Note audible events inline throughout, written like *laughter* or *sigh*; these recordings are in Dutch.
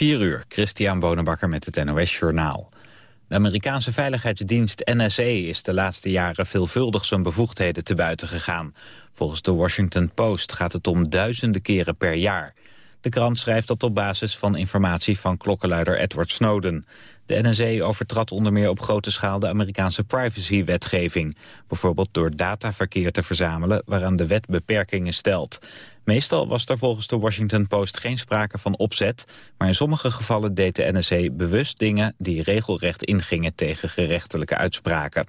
4 uur, Christian Bonenbakker met het NOS Journaal. De Amerikaanse veiligheidsdienst NSA is de laatste jaren veelvuldig zijn bevoegdheden te buiten gegaan. Volgens de Washington Post gaat het om duizenden keren per jaar. De krant schrijft dat op basis van informatie van klokkenluider Edward Snowden. De NSA overtrad onder meer op grote schaal de Amerikaanse privacywetgeving. Bijvoorbeeld door dataverkeer te verzamelen waaraan de wet beperkingen stelt. Meestal was er volgens de Washington Post geen sprake van opzet... maar in sommige gevallen deed de NSA bewust dingen... die regelrecht ingingen tegen gerechtelijke uitspraken.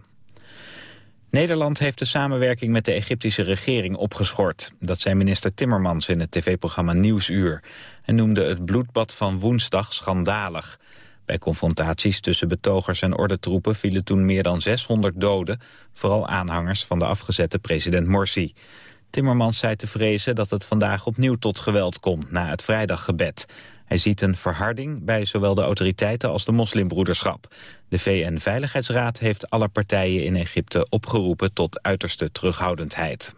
Nederland heeft de samenwerking met de Egyptische regering opgeschort. Dat zei minister Timmermans in het tv-programma Nieuwsuur. En noemde het bloedbad van woensdag schandalig. Bij confrontaties tussen betogers en ordentroepen vielen toen meer dan 600 doden... vooral aanhangers van de afgezette president Morsi. Timmermans zei te vrezen dat het vandaag opnieuw tot geweld komt na het vrijdaggebed. Hij ziet een verharding bij zowel de autoriteiten als de moslimbroederschap. De VN-veiligheidsraad heeft alle partijen in Egypte opgeroepen tot uiterste terughoudendheid.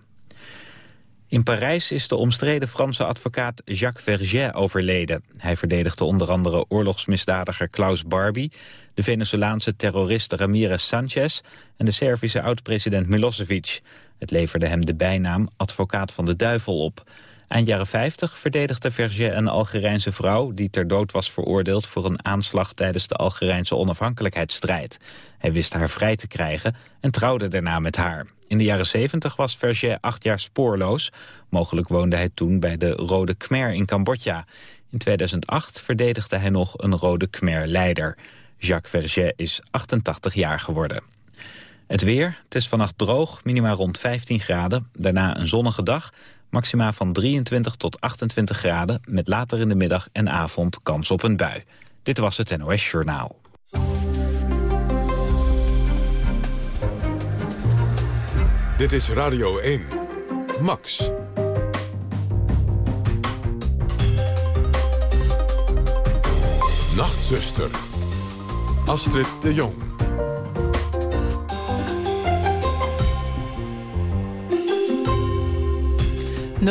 In Parijs is de omstreden Franse advocaat Jacques Verget overleden. Hij verdedigde onder andere oorlogsmisdadiger Klaus Barbie... de Venezolaanse terrorist Ramirez Sanchez... en de Servische oud-president Milosevic. Het leverde hem de bijnaam advocaat van de duivel op. Eind jaren 50 verdedigde Verget een Algerijnse vrouw... die ter dood was veroordeeld voor een aanslag tijdens de Algerijnse onafhankelijkheidsstrijd. Hij wist haar vrij te krijgen en trouwde daarna met haar. In de jaren 70 was Verget acht jaar spoorloos. Mogelijk woonde hij toen bij de Rode Khmer in Cambodja. In 2008 verdedigde hij nog een Rode Khmer-leider. Jacques Verget is 88 jaar geworden. Het weer, het is vannacht droog, minima rond 15 graden. Daarna een zonnige dag, maxima van 23 tot 28 graden... met later in de middag en avond kans op een bui. Dit was het NOS Journaal. Dit is Radio 1. Max. Nachtzuster. Astrid de Jong. 0800-1121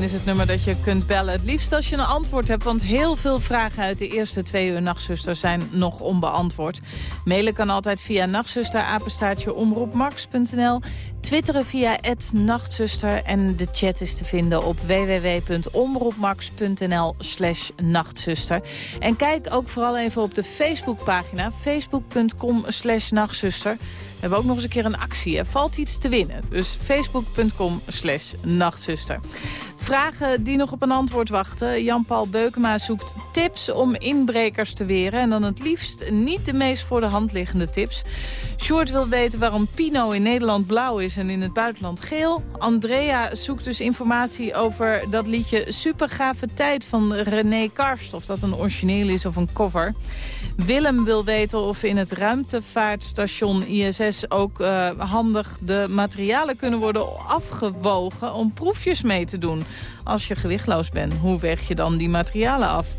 is het nummer dat je kunt bellen. Het liefst als je een antwoord hebt, want heel veel vragen uit de eerste twee uur Nachtzuster zijn nog onbeantwoord. Mailen kan altijd via nachtzusterapenstaatje omroepmax.nl. Twitteren via @nachtzuster en de chat is te vinden op www.omroepmax.nl slash nachtzuster. En kijk ook vooral even op de Facebookpagina facebook.com slash nachtzuster. We hebben ook nog eens een keer een actie. Valt iets te winnen. Dus facebook.com slash nachtzuster. Vragen die nog op een antwoord wachten. Jan-Paul Beukema zoekt tips om inbrekers te weren. En dan het liefst niet de meest voor de hand liggende tips. Sjoerd wil weten waarom Pino in Nederland blauw is en in het buitenland geel. Andrea zoekt dus informatie over dat liedje Supergave Tijd van René Karst. Of dat een origineel is of een cover. Willem wil weten of in het ruimtevaartstation ISS ook uh, handig de materialen kunnen worden afgewogen om proefjes mee te doen. Als je gewichtloos bent, hoe weeg je dan die materialen af?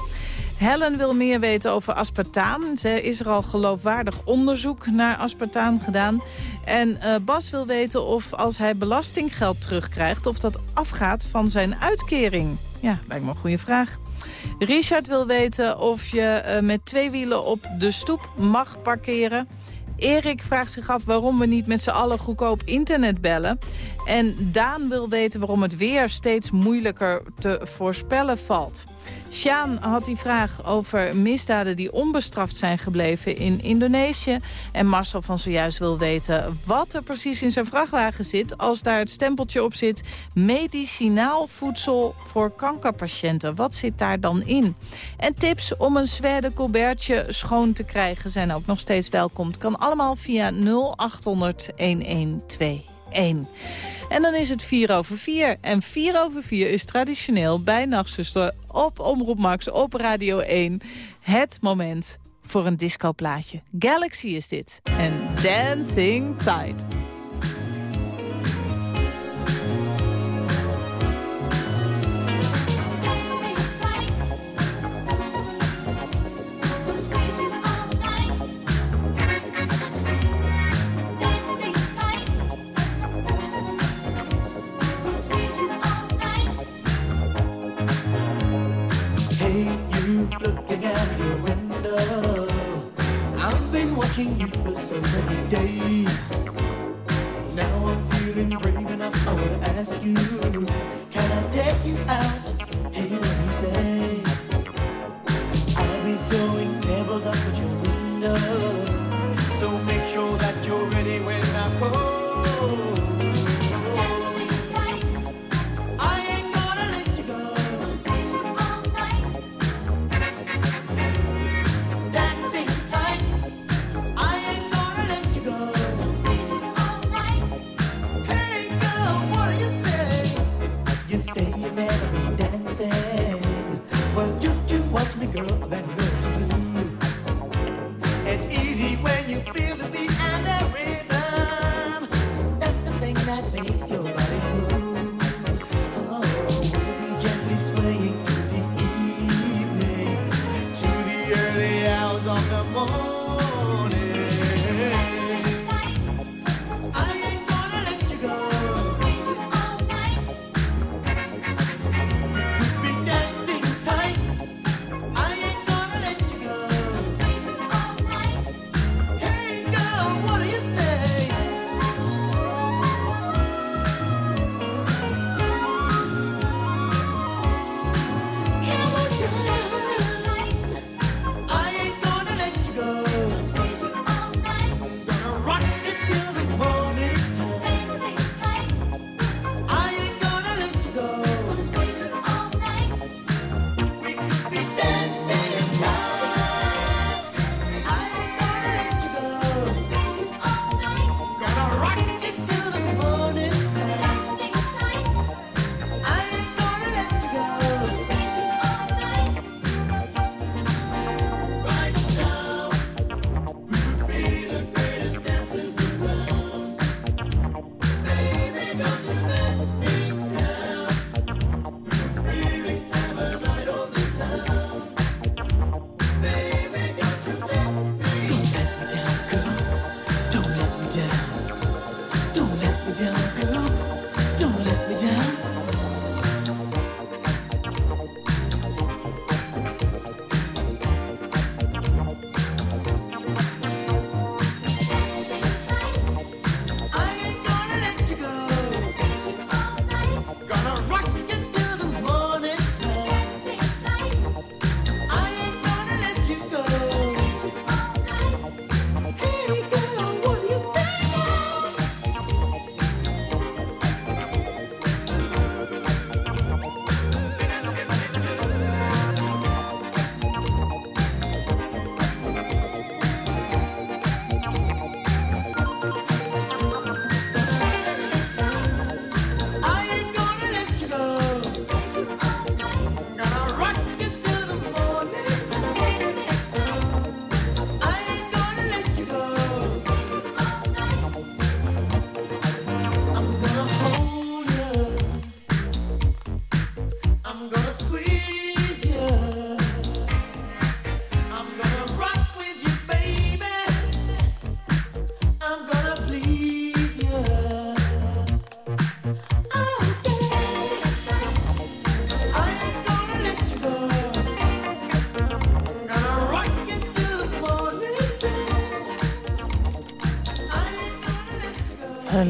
Helen wil meer weten over aspartaan. Ze is er al geloofwaardig onderzoek naar aspartaan gedaan. En uh, Bas wil weten of als hij belastinggeld terugkrijgt... of dat afgaat van zijn uitkering. Ja, lijkt me een goede vraag. Richard wil weten of je uh, met twee wielen op de stoep mag parkeren. Erik vraagt zich af waarom we niet met z'n allen goedkoop internet bellen. En Daan wil weten waarom het weer steeds moeilijker te voorspellen valt. Sjaan had die vraag over misdaden die onbestraft zijn gebleven in Indonesië. En Marcel van zojuist wil weten wat er precies in zijn vrachtwagen zit... als daar het stempeltje op zit medicinaal voedsel voor kankerpatiënten. Wat zit daar dan in? En tips om een zwerde colbertje schoon te krijgen zijn ook nog steeds welkom. Kan allemaal via 0800 1121. En dan is het 4 over 4. En 4 over 4 is traditioneel bij Nachtzuster op Omroep Max op Radio 1. Het moment voor een discoplaatje. Galaxy is dit. En Dancing Tide. Watching you for so many days. Now I'm feeling brave enough. I wanna ask you, can I take you out?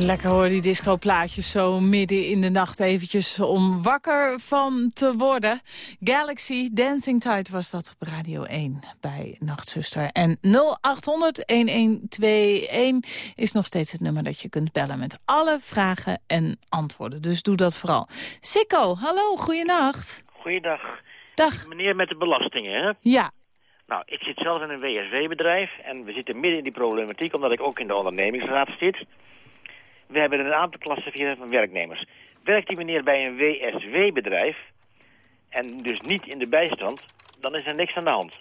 Lekker hoor, die discoplaatjes zo midden in de nacht eventjes om wakker van te worden. Galaxy Dancing Tide was dat op Radio 1 bij Nachtzuster. En 0800-1121 is nog steeds het nummer dat je kunt bellen met alle vragen en antwoorden. Dus doe dat vooral. Sikko, hallo, goeienacht. Goeiedag. Dag. Meneer met de belastingen, hè? Ja, Nou, ik zit zelf in een WSW-bedrijf en we zitten midden in die problematiek omdat ik ook in de ondernemingsraad zit. We hebben een aantal klassen van werknemers. Werkt die meneer bij een WSW-bedrijf en dus niet in de bijstand, dan is er niks aan de hand.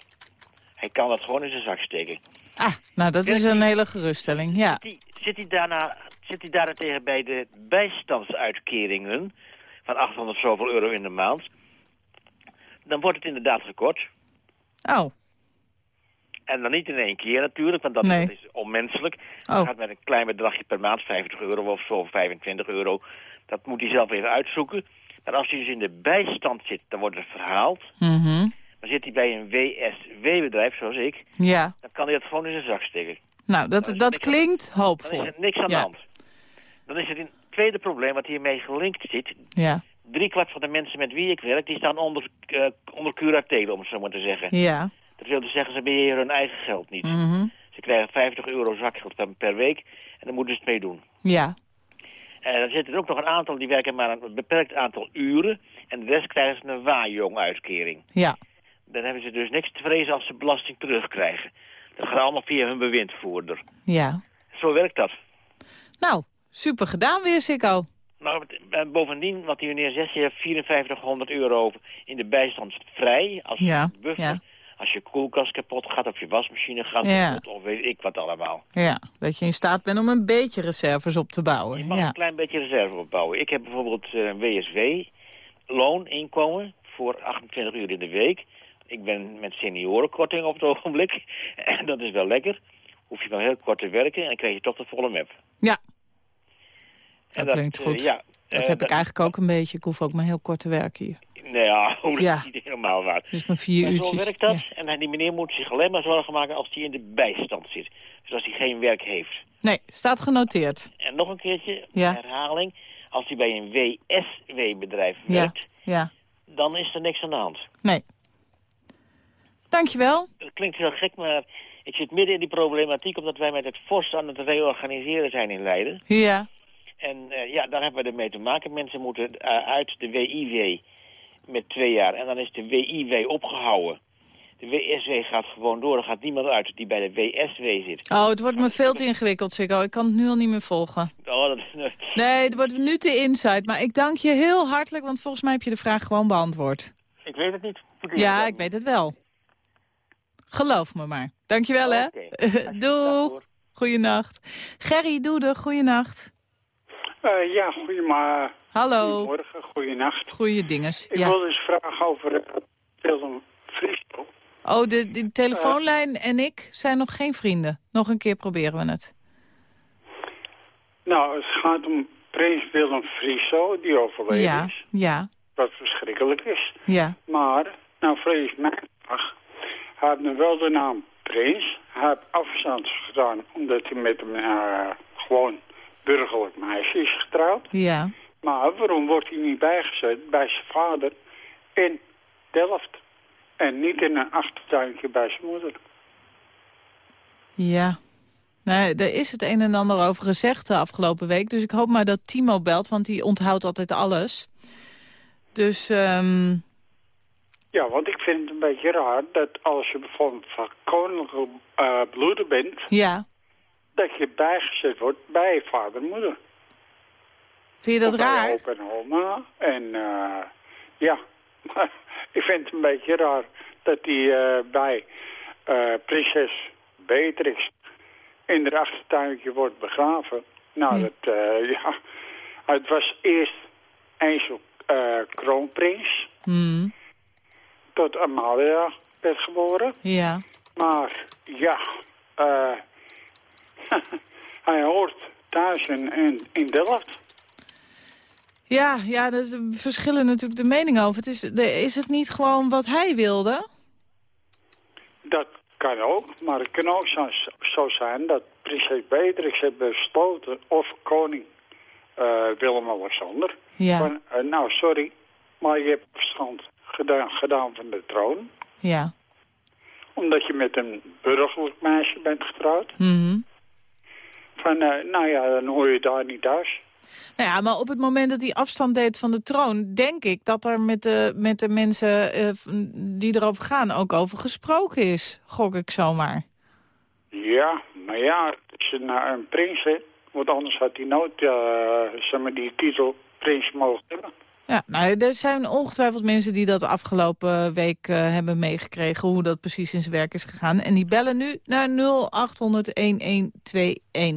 Hij kan dat gewoon in zijn zak steken. ah, nou dat is een hele geruststelling, ja. Zit hij, zit hij, daarna, zit hij daarentegen bij de bijstandsuitkeringen van 800 zoveel euro in de maand, dan wordt het inderdaad gekort. Oh, En dan niet in één keer natuurlijk, want dat, Nee. dat is onmenselijk. Oh. Het gaat met een klein bedragje per maand, 50 euro of zo, of 25 euro. Dat moet hij zelf even uitzoeken. Maar als hij dus in de bijstand zit, dan wordt het verhaald. mhm. Dan zit hij bij een WSW-bedrijf, zoals ik. ja. Dan kan hij dat gewoon in zijn zak steken. Nou, dat, dat klinkt Dan hoopvol. is er niks aan Ja. de hand. Dan is er een tweede probleem wat hiermee gelinkt zit. Ja, Drie kwart van de mensen met wie ik werk, die staan onder, eh onder curatele, om het zo maar te zeggen. ja. Dat wil dus zeggen, ze beheren hun eigen geld niet. mhm, Ze krijgen 50 euro zakgeld per, week en daar moeten ze het mee doen. Ja, En dan zitten er ook nog een aantal die werken maar een beperkt aantal uren. En de rest krijgen ze een waaijong-uitkering. ja. Dan hebben ze dus niks te vrezen als ze belasting terugkrijgen. Dat gaat allemaal via hun bewindvoerder. Ja. Zo werkt dat. Nou, super gedaan weer, Sikko. Nou, bovendien, wat die meneer zegt, je hebt 5400 euro in de bijstand vrij. Als Ja, buffer. ja. Als je koelkast kapot gaat of je wasmachine gaat Ja. kapot of weet ik wat allemaal. Ja, dat je in staat bent om een beetje reserves op te Je bouwen. mag Ja. een klein beetje reserve opbouwen. Ik heb bijvoorbeeld eh, een WSW, looninkomen voor 28 uur in de week. Ik ben met seniorenkorting op het *laughs* ogenblik. En dat is wel lekker. Hoef je maar heel kort te werken en dan krijg je toch de volle map. Ja, dat klinkt eh, goed. ja, dat eh, heb ik eigenlijk ook een beetje. Ik hoef ook maar heel kort te werken hier. Nou ja, *laughs* dat Ja. Waar. Dus maar vier Maar zo uurtjes. werkt dat. Ja. En die meneer moet zich alleen maar zorgen maken als hij in de bijstand zit. Dus als hij geen werk heeft. Nee, staat genoteerd. En nog een keertje, Ja. herhaling. Als hij bij een WSW-bedrijf werkt, ja. dan is er niks aan de hand. Nee. Dankjewel. Dat klinkt heel gek, maar ik zit midden in die problematiek... omdat wij met het FOS aan het reorganiseren zijn in Leiden. Ja, En eh, ja, daar hebben we ermee te maken. Mensen moeten eh, uit de WIW met twee jaar. En dan is de WIW opgehouden. De WSW gaat gewoon door. Er gaat niemand uit die bij de WSW zit. Oh, het wordt me veel te ingewikkeld, Sikko. Ik kan het nu al niet meer volgen. Oh, dat, *laughs* Nee, het wordt nu te inside. Maar ik dank je heel hartelijk, want volgens mij heb je de vraag gewoon beantwoord. ik weet het niet. Ja, ik weet het wel. Geloof me maar. Dankjewel, hè. Oké. *laughs* Doeg. Goeienacht. Gerry Doede, goeienacht. Eh, ja, goedemorgen. Hallo. Goedemorgen, goeienacht. Goeie dinges. Ik Ja. wil dus vragen over uh, Willem Friesel. Oh, de, de telefoonlijn en ik zijn nog geen vrienden. Nog een keer proberen we het. Nou, het gaat om prins Willem Friesel, die overleden Ja, is. ja, Wat verschrikkelijk is. ja. Maar, nou vrees mij af. Hij heeft nu wel de naam prins. Hij heeft afstand gedaan omdat hij met eh, gewoon burgerlijk meisje is getrouwd. Ja. Maar waarom wordt hij niet bijgezet bij zijn vader in Delft? En niet in een achtertuintje bij zijn moeder. Ja. Nee, er is het een en ander over gezegd de afgelopen week. Dus ik hoop maar dat Timo belt, want die onthoudt altijd alles. Dus, ehm Ja, want ik vind het een beetje raar dat als je bijvoorbeeld van koninklijke eh, bloeden bent... ja. Dat je bijgezet wordt bij vader en moeder. Vind je dat Of bij raar? opa en oma. En eh, ja, *laughs* ik vind het een beetje raar dat hij eh, bij eh, prinses Beatrix in haar achtertuintje wordt begraven. Nou, Hm. dat, eh, *laughs* ja, het was eerst eh kroonprins Hmm, tot Amalia werd geboren. ja. Maar ja, eh, *laughs* hij hoort thuis in, in, Delft. Ja, ja, er verschillen natuurlijk de meningen over. Het is, is het niet gewoon wat hij wilde? Dat kan ook, maar het kan ook zo, zo zijn dat prinses Beatrix heeft besloten, of koning eh, Willem-Alexander, Ja, van, eh, nou sorry, maar je hebt afstand gedaan, gedaan van de troon, ja. omdat je met een burgerlijk meisje bent getrouwd. Mhm. Van, eh, nou ja, dan hoor je daar niet thuis. Nou ja, maar op het moment dat hij afstand deed van de troon... denk ik dat er met de, met de mensen eh, die erover gaan ook over gesproken is. Gok ik zomaar. Ja, maar ja, het is een, eh, een prins, hè. Want anders had hij nooit, eh, zeg maar, die titel prins mogen hebben. Ja, nou, er zijn ongetwijfeld mensen die dat afgelopen week eh, hebben meegekregen... hoe dat precies in zijn werk is gegaan. En die bellen nu naar 0800-1121.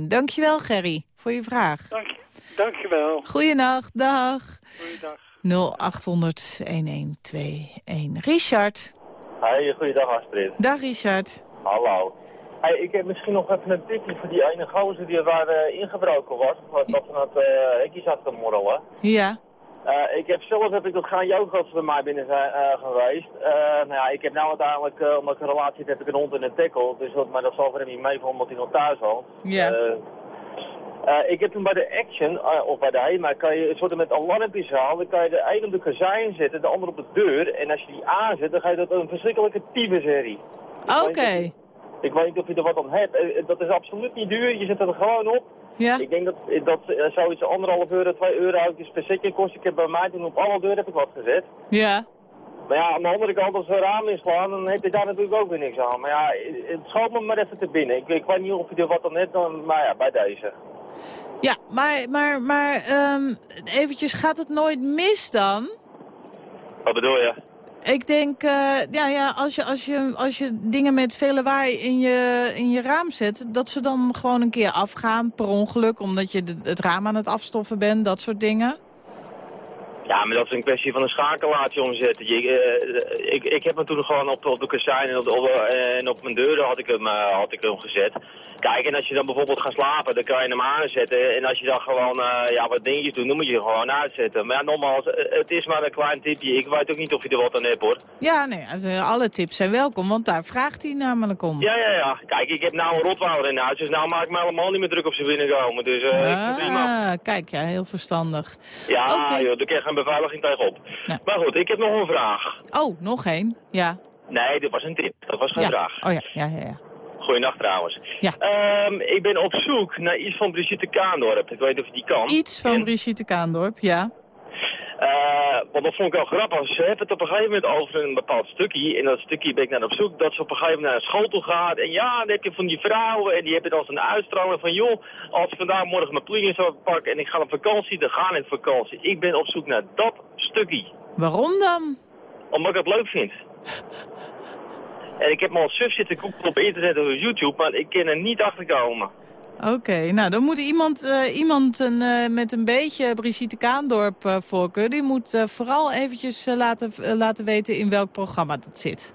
Dankjewel, Gerry, voor je vraag. Dank je. Dankjewel. Goeienacht, dag. Goeiedag. 0800-1121. Richard. Hey, goeiedag Astrid. Dag, Richard. Hallo. Hey, ik heb misschien nog even een tipje voor die ene gozer die waar eh, ingebroken was. Wat dat van het uh, hekje zat te morrelen. Ja, Eh, ik heb zelf heb ik dat gaan yoga's bij mij binnen zijn, eh, geweest. Eh, nou ja, ik heb nou uiteindelijk, omdat ik een relatie heb, heb ik een hond en een tackle. Dus dat, maar dat zal voor hem niet meevallen omdat hij nog thuis woont. Ja. Ik heb toen bij de Action, of bij de HEMA, kan je een soort met alarmpjes halen. Dan kan je de een op de kazijn zetten, de ander op de deur. En als je die aanzet, dan ga je dat een verschrikkelijke tyfusherrie. Oké. Ik weet niet of je er wat aan hebt. Dat is absoluut niet duur. Je zet er gewoon op. Ja. Ik denk dat, dat eh, zoiets anderhalf euro, twee euro is per setje kost. Ik heb bij mij toen op alle deuren heb ik wat gezet. Ja. Maar ja, aan de andere kant, als er raam inslaan, dan heb je daar natuurlijk ook weer niks aan. Maar ja, het schoot me maar even te binnen. Ik, ik weet niet of je er wat aan hebt, dan, maar ja, bij deze. Ja, maar, maar, maar ehm, eventjes, gaat het nooit mis dan? Wat bedoel je? Ik denk, eh, ja, ja als, je, als, je, als je dingen met veel lawaai in je, in je raam zet... dat ze dan gewoon een keer afgaan per ongeluk... omdat je de- het raam aan het afstoffen bent, dat soort dingen. Ja, maar dat is een kwestie van een schakelaartje omzetten. Je, eh, ik, ik heb hem toen gewoon op, op de kassijn en op, eh, en op mijn deuren had ik, hem, eh, had ik hem gezet. Kijk, en als je dan bijvoorbeeld gaat slapen, dan kan je hem aanzetten. En als je dan gewoon eh, ja, wat dingetjes doet, dan moet je hem gewoon uitzetten. Maar ja, nogmaals, eh, het is maar een klein tipje. Ik weet ook niet of je er wat aan hebt, hoor. Ja, nee, also, alle tips zijn welkom, want daar vraagt hij namelijk om. Ja, ja, ja. Kijk, ik heb nou een rotwouder in huis, dus nou maak ik me helemaal niet meer druk op ze binnenkomen. Dus eh ik prima. ah, kijk, ja, heel verstandig. Ja, joh, daar krijg je geen beveiliging tegenop. Ja. Maar goed, ik heb nog een vraag. Oh, nog één. Ja. Nee, dit was een tip. Dat was geen ja. vraag. Oh ja, ja, ja. ja. Goeienacht trouwens. Ja. Ehm, ik ben op zoek naar iets van Brigitte Kaandorp. Ik weet niet of je die kan. Iets van En, Brigitte Kaandorp, ja. Eh, want dat vond ik wel grappig. Ze hebben het op een gegeven moment over een bepaald stukje. En dat stukje ben ik naar op zoek. Dat ze op een gegeven moment naar een school toe gaat. En ja, dan heb je van die vrouwen. En die hebben dan zo'n uitstraling van... joh, als ik vandaag morgen mijn plugin zou pakken en ik ga op vakantie... dan ga ik op vakantie. Ik ben op zoek naar dat stukje. Waarom dan? Omdat ik het leuk vind. En ik heb me al suf zitten googlen op internet of op YouTube, maar ik kan er niet achter komen. Oké, nou dan moet iemand, eh, iemand een, eh, met een beetje Brigitte Kaandorp eh, voorkeur... die moet vooral eventjes laten, laten weten in welk programma dat zit.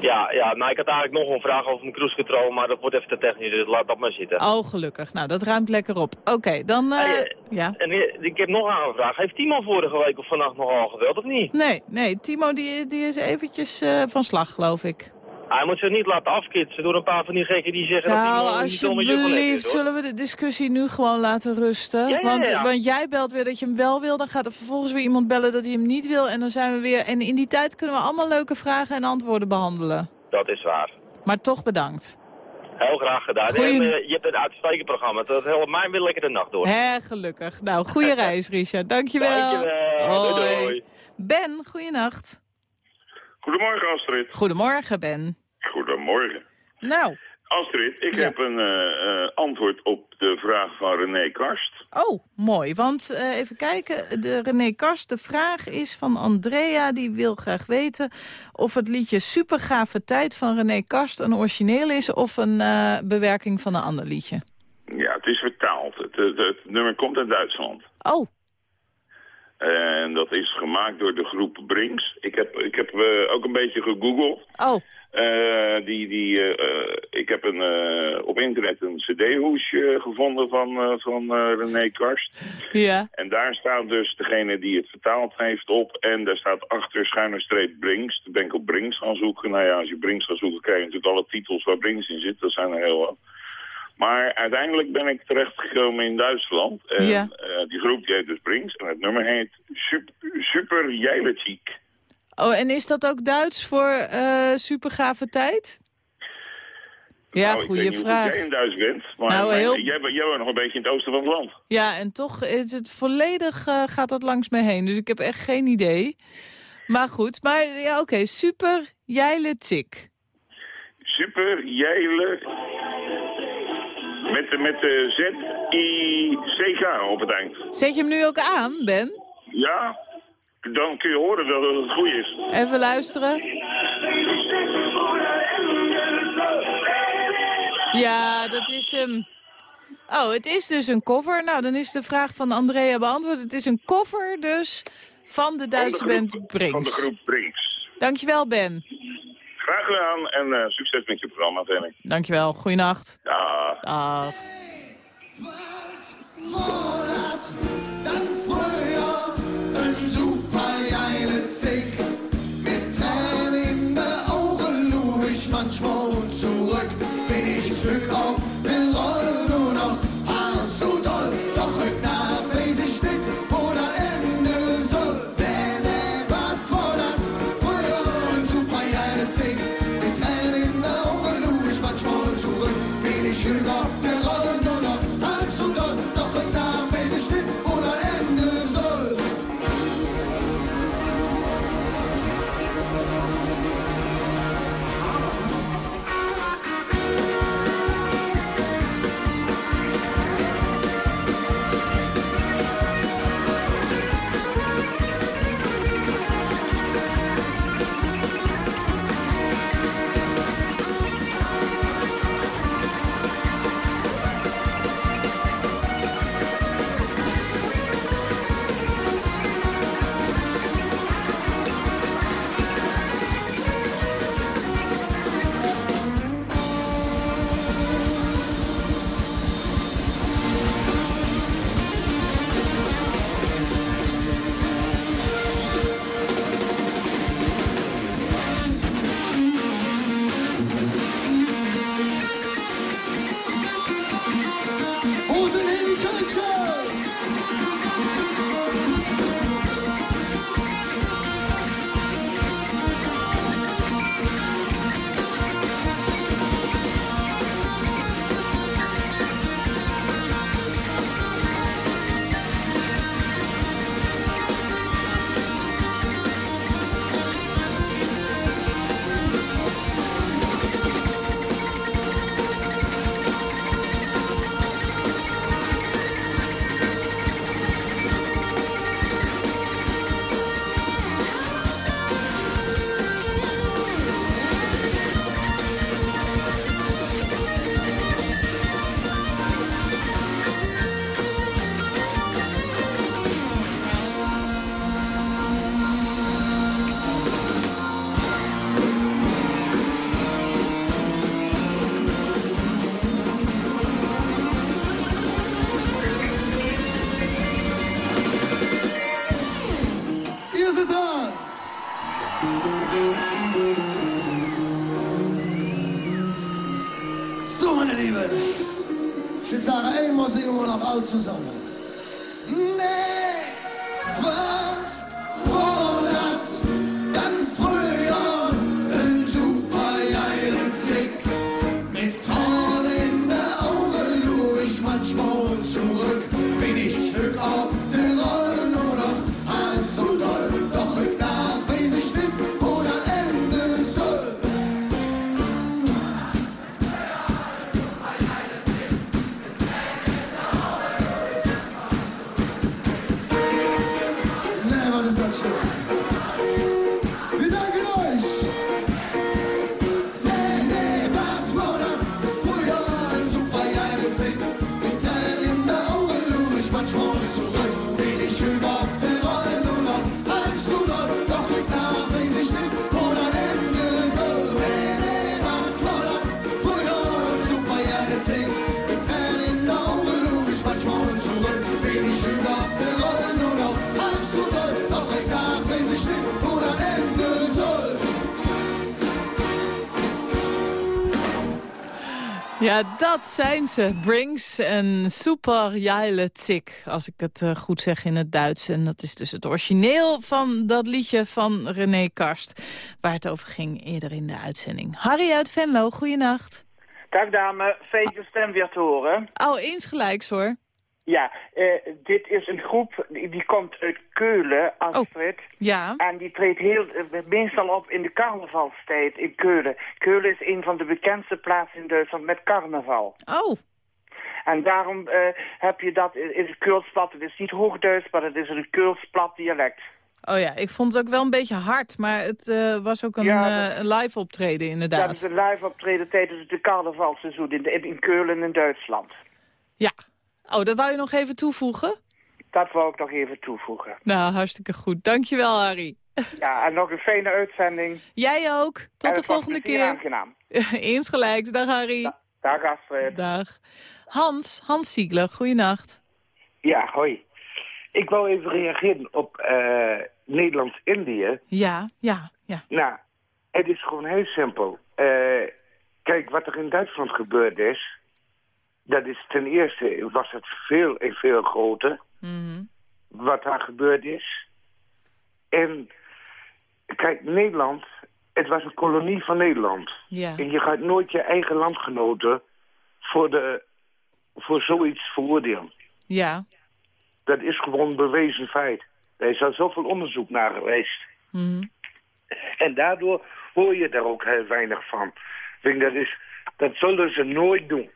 Ja, ja, nou ik had eigenlijk nog een vraag over mijn cruise control, maar dat wordt even te technisch, dus laat dat maar zitten. Oh, gelukkig. Nou, dat ruimt lekker op. Oké, dan... Hey, ja. En ik- heb nog een vraag. Heeft Timo vorige week of vannacht nogal geweld of niet? Nee, nee, Timo die, die is eventjes van slag, geloof ik. Hij moet zich niet laten afkitsen door een paar van die gekken die zeggen dat Nou, zomaar juffelnet alsjeblieft, zullen we de discussie nu gewoon laten rusten? Ja, ja, want, ja. want jij belt weer dat je hem wel wil, dan gaat er vervolgens weer iemand bellen dat hij hem niet wil. En dan zijn we weer... En in die tijd kunnen we allemaal leuke vragen en antwoorden behandelen. Dat is waar. Maar toch bedankt. Heel graag gedaan. Goeie- eh, je hebt een uitstekend programma. Dat helpt mij weer lekker de nacht door. Hè, gelukkig. Nou, goede *laughs* reis, Richard. Dankjewel. Dankjewel. Doei, Hoi. doei. Ben, goeienacht. Goedemorgen Astrid. Goedemorgen, Ben. Goedemorgen. Nou, Astrid, ik Ja. heb een eh, eh, antwoord op de vraag van René Karst. oh, mooi. Want eh, even kijken, de René Karst, de vraag is van Andrea. Die wil graag weten of het liedje Supergave Tijd van René Karst een origineel is... of een bewerking van een ander liedje. Ja, het is vertaald. Het, het, het nummer komt uit Duitsland. Oh, En dat is gemaakt door de groep Brinks. Ik heb, ik heb eh, ook een beetje gegoogeld. oh, Eh, die, die, eh, ik heb een, op internet een cd-hoesje gevonden van, van René Karst. ja. En daar staat dus degene die het vertaald heeft op. En daar staat achter schuine streep Brinks. Toen ben ik op Brinks gaan zoeken. Nou ja, als je Brinks gaat zoeken krijg je natuurlijk alle titels waar Brinks in zit. Dat zijn er heel wat. Maar uiteindelijk ben ik terechtgekomen in Duitsland. En Ja. eh, die groep die heet dus Brinks. En het nummer heet Sup- Super Jeiletziek. Oh, en is dat ook Duits voor eh supergave tijd? Ja, Nou, ik goede weet niet vraag. hoe jij in Duits bent. Maar Nou, heel- jij, bent- jij bent nog een beetje in het oosten van het land. Ja, en toch is het volledig eh, gaat dat langs me heen. Dus ik heb echt geen idee. Maar goed, maar ja, oké, super Jeiletik. Super Jeile... Met, de- met de Z-I-C-K op het eind. Zet je hem nu ook aan, Ben? Ja, dan kun je horen dat het goed is. Even luisteren. Ja, dat is hem. Oh, het is dus een cover. Nou, dan is de vraag van Andrea beantwoord. Het is een cover dus van de Duitse Van de groep- band Brinks. Van de groep Brinks. Dankjewel, Ben. Graag gedaan en eh, succes met je programma verder. Dankjewel, goeienacht. Dag. Dag. Lieben. Ich würde sagen, einmal singen wir noch alle zusammen. Nee, Ja, dat zijn ze. Brings en Super Jaile Zik, als ik het eh, goed zeg in het Duits. En dat is dus het origineel van dat liedje van René Karst... waar het over ging eerder in de uitzending. Harry uit Venlo, goeienacht. Dag dame, je stem weer te horen. Oh, eens gelijks hoor. Ja, eh, dit is een groep die, die komt uit Keulen, Astrid. Ja, En die treedt heel, eh, meestal op in de carnavalstijd in Keulen. Keulen is een van de bekendste plaatsen in Duitsland met carnaval. oh, En daarom eh, heb je dat in het Keulsplat. Het is niet Hoogduits, maar het is een Keulsplat dialect. oh ja, ik vond het ook wel een beetje hard... maar het was ook een, Ja, live optreden Dat inderdaad. is een live optreden tijdens het carnavalseizoen in, in Keulen in Duitsland. Ja. Oh, dat wou je nog even toevoegen? Dat wou ik nog even toevoegen. Nou, hartstikke goed. Dankjewel, Harry. *laughs* Ja, en nog een fijne uitzending. Jij ook. Tot de volgende keer. aangenaam. *laughs* Insgelijks. Dag, Harry. Dag Astrid. Dag. Hans, Hans Ziegler, goeienacht. Ja, hoi. Ik wou even reageren op eh, Nederlands-Indië. Ja, ja, ja. Nou, het is gewoon heel simpel. Eh, kijk, wat er in Duitsland gebeurd is... dat is ten eerste was het veel en veel groter... Mhm. wat daar gebeurd is. En kijk, Nederland het was een kolonie van Nederland. Ja. En je gaat nooit je eigen landgenoten voor, de, voor zoiets veroordelen. Ja. Dat is gewoon een bewezen feit. Er is al zoveel onderzoek naar geweest. Mhm. En daardoor hoor je daar ook heel weinig van. Ik denk, dat, is, dat zullen ze nooit doen.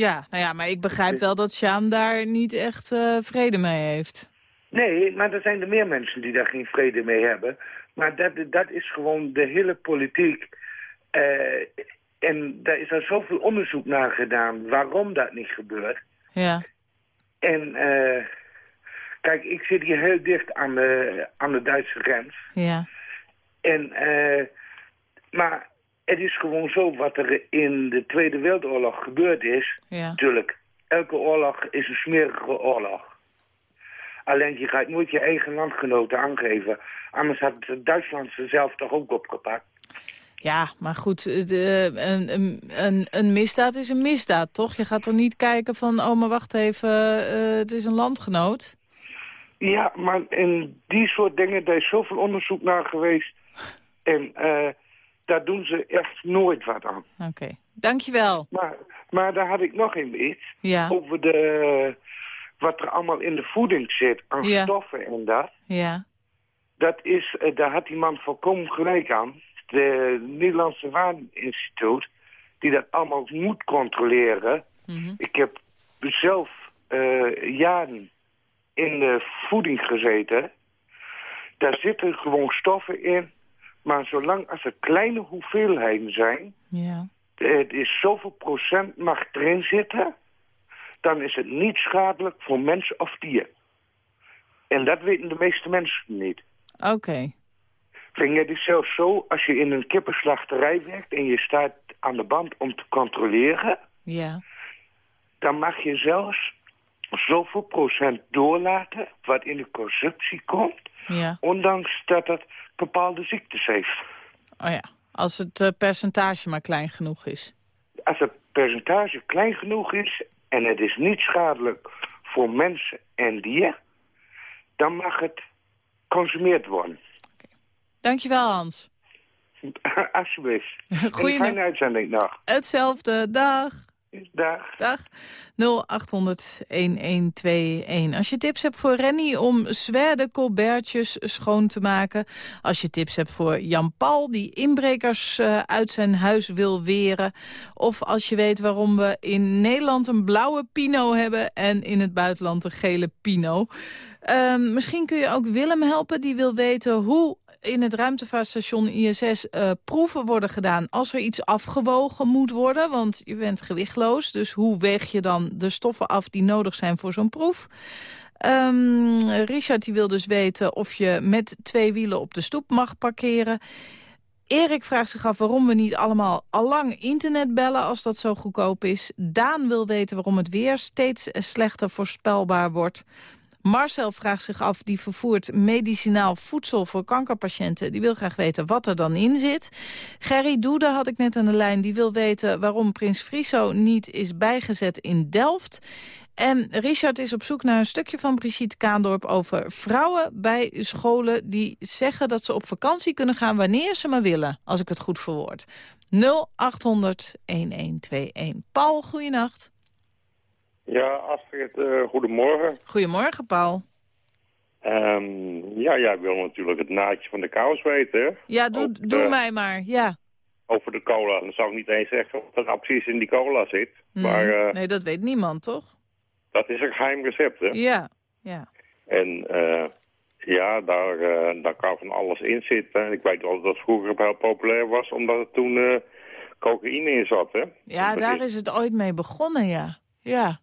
Ja, nou ja, maar ik begrijp wel dat Sjaan daar niet echt eh, vrede mee heeft. Nee, maar er zijn er meer mensen die daar geen vrede mee hebben. Maar dat, dat is gewoon de hele politiek. Eh, en daar is er zoveel onderzoek naar gedaan waarom dat niet gebeurt. Ja. En eh, kijk, ik zit hier heel dicht aan de, aan de Duitse grens. Ja. En, eh, maar het is gewoon zo wat er in de Tweede Wereldoorlog gebeurd is. Ja. Natuurlijk, elke oorlog is een smerige oorlog. Alleen je gaat nooit je eigen landgenoten aangeven. Anders had Duitsland ze zelf toch ook opgepakt. Ja, maar goed, de, een, een, een, misdaad is een misdaad, toch? Je gaat toch niet kijken van, oh, maar wacht even, eh, het is een landgenoot? Ja, maar in die soort dingen, daar is zoveel onderzoek naar geweest. En eh, daar doen ze echt nooit wat aan. Oké, dankjewel. Maar, maar daar had ik nog een iets. Ja. Over de, wat er allemaal in de voeding zit, aan Ja. stoffen en dat. Ja. Dat is, eh, daar had die man volkomen gelijk aan. De Nederlandse Waaninstituut, die dat allemaal moet controleren. Mhm. Ik heb zelf eh, jaren in de voeding gezeten. Daar zitten gewoon stoffen in. Maar zolang als er kleine hoeveelheden zijn... Ja. het is zoveel procent mag erin zitten... dan is het niet schadelijk voor mens of dier. En dat weten de meeste mensen niet. Oké. Vind je het is zelfs zo, als je in een kippenslachterij werkt... en je staat aan de band om te controleren... Ja. dan mag je zelfs zoveel procent doorlaten... wat in de consumptie komt... Ja. ondanks dat het bepaalde ziektes heeft. Oh ja, als het eh, percentage maar klein genoeg is. Als het percentage klein genoeg is... en het is niet schadelijk voor mensen en dier... dan mag het consumeerd worden. Dankjewel, Hans. *laughs* Alsjeblieft. *laughs* Goeiedag. fijne uitzending nog. Hetzelfde, dag. Dag. Dag. 0800-1121. Als je tips hebt voor Rennie om zwerde colbertjes schoon te maken. Als je tips hebt voor Jan Paul die inbrekers eh, uit zijn huis wil weren. Of als je weet waarom we in Nederland een blauwe pino hebben en in het buitenland een gele pino. Ehm, misschien kun je ook Willem helpen. Die wil weten hoe in het ruimtevaartstation ISS eh, proeven worden gedaan als er iets afgewogen moet worden. Want je bent gewichtloos, dus hoe weeg je dan de stoffen af die nodig zijn voor zo'n proef? Ehm, Richard die wil dus weten of je met twee wielen op de stoep mag parkeren. Erik vraagt zich af waarom we niet allemaal allang internet bellen als dat zo goedkoop is. Daan wil weten waarom het weer steeds slechter voorspelbaar wordt. Marcel vraagt zich af, die vervoert medicinaal voedsel voor kankerpatiënten. Die wil graag weten wat er dan in zit. Gerry Doede had ik net aan de lijn. Die wil weten waarom Prins Friso niet is bijgezet in Delft. En Richard is op zoek naar een stukje van Brigitte Kaandorp over vrouwen bij scholen die zeggen dat ze op vakantie kunnen gaan wanneer ze maar willen, als ik het goed verwoord. 0800 1121. Paul, goeienacht. Ja, Astrid, eh, goedemorgen. Goedemorgen, Paul. Ehm, ja, jij wil natuurlijk het naadje van de kous weten, hè? Ja, doe, Over doe de- mij maar. Ja. Over de cola. Dan zou ik niet eens zeggen wat er nou precies in die cola zit. Mhm. Maar eh, Nee, dat weet niemand, toch? dat is een geheim recept, hè? Ja. ja. En eh, ja, daar, eh, daar kan van alles in zitten. En ik weet wel dat het vroeger heel populair was, omdat er toen eh, cocaïne in zat, hè? Ja, daar is- is het ooit mee begonnen, ja. Ja.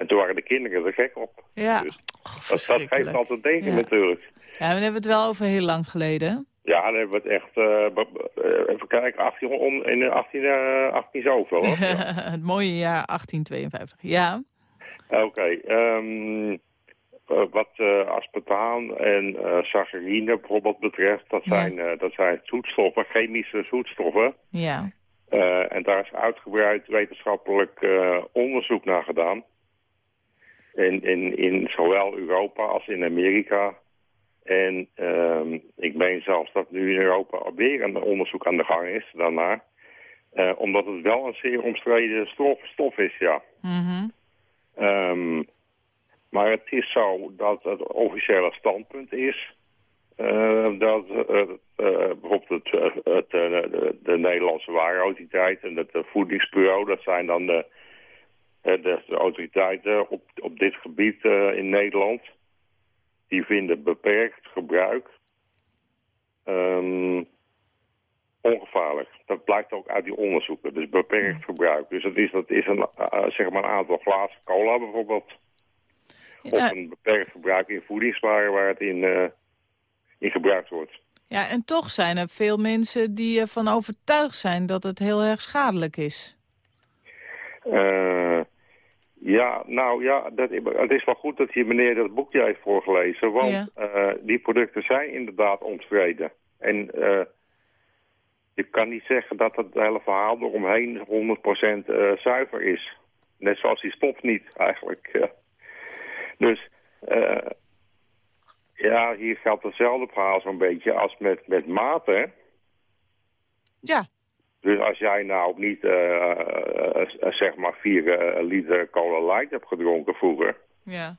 En toen waren de kinderen er gek op. Ja. Dus Och, dat, geeft altijd tegen, Ja. natuurlijk. Ja, we hebben het wel over heel lang geleden. Ja, dan hebben we het echt, eh, eh, even kijken, 18, om, in de 18, eh 18 zoveel. hoor. *laughs* Ja. het mooie jaar 1852. Ja. Oké, ehm, eh, wat aspartaan en eh saccharine bijvoorbeeld betreft, dat zijn, dat zijn zoetstoffen, chemische zoetstoffen. Ja. En daar is uitgebreid wetenschappelijk onderzoek naar gedaan. In, in, in zowel Europa als in Amerika. En ehm, ik meen zelfs dat nu in Europa weer een onderzoek aan de gang is daarna. Eh, omdat het wel een zeer omstreden stof, stof is, ja. Mhm. Ehm, maar het is zo dat het officiële standpunt is... eh, dat eh, bijvoorbeeld het, het, de, de Nederlandse Waarautoriteit en het Voedingsbureau... dat zijn dan de, de, de autoriteiten op, op dit gebied eh, in Nederland... die vinden beperkt gebruik ehm, ongevaarlijk. Dat blijkt ook uit die onderzoeken. Dus beperkt gebruik. Dus dat is, dat is een, eh, zeg maar een aantal glazen cola bijvoorbeeld. Ja. Of een beperkt gebruik in voedingswaren waar het in, eh, in gebruikt wordt. Ja, en toch zijn er veel mensen die ervan overtuigd zijn dat het heel erg schadelijk is. Eh, ja, nou ja, dat, het is wel goed dat die meneer dat boekje heeft voorgelezen. Want Ja. eh, die producten zijn inderdaad omstreden. En eh, je kan niet zeggen dat het hele verhaal eromheen 100% eh, zuiver is. Net zoals die stof niet eigenlijk. Dus ja, hier geldt hetzelfde verhaal zo'n beetje als met, met maten. Ja, Dus als jij nou niet, eh, eh, eh, zeg maar, 4 liter cola light hebt gedronken vroeger... ja.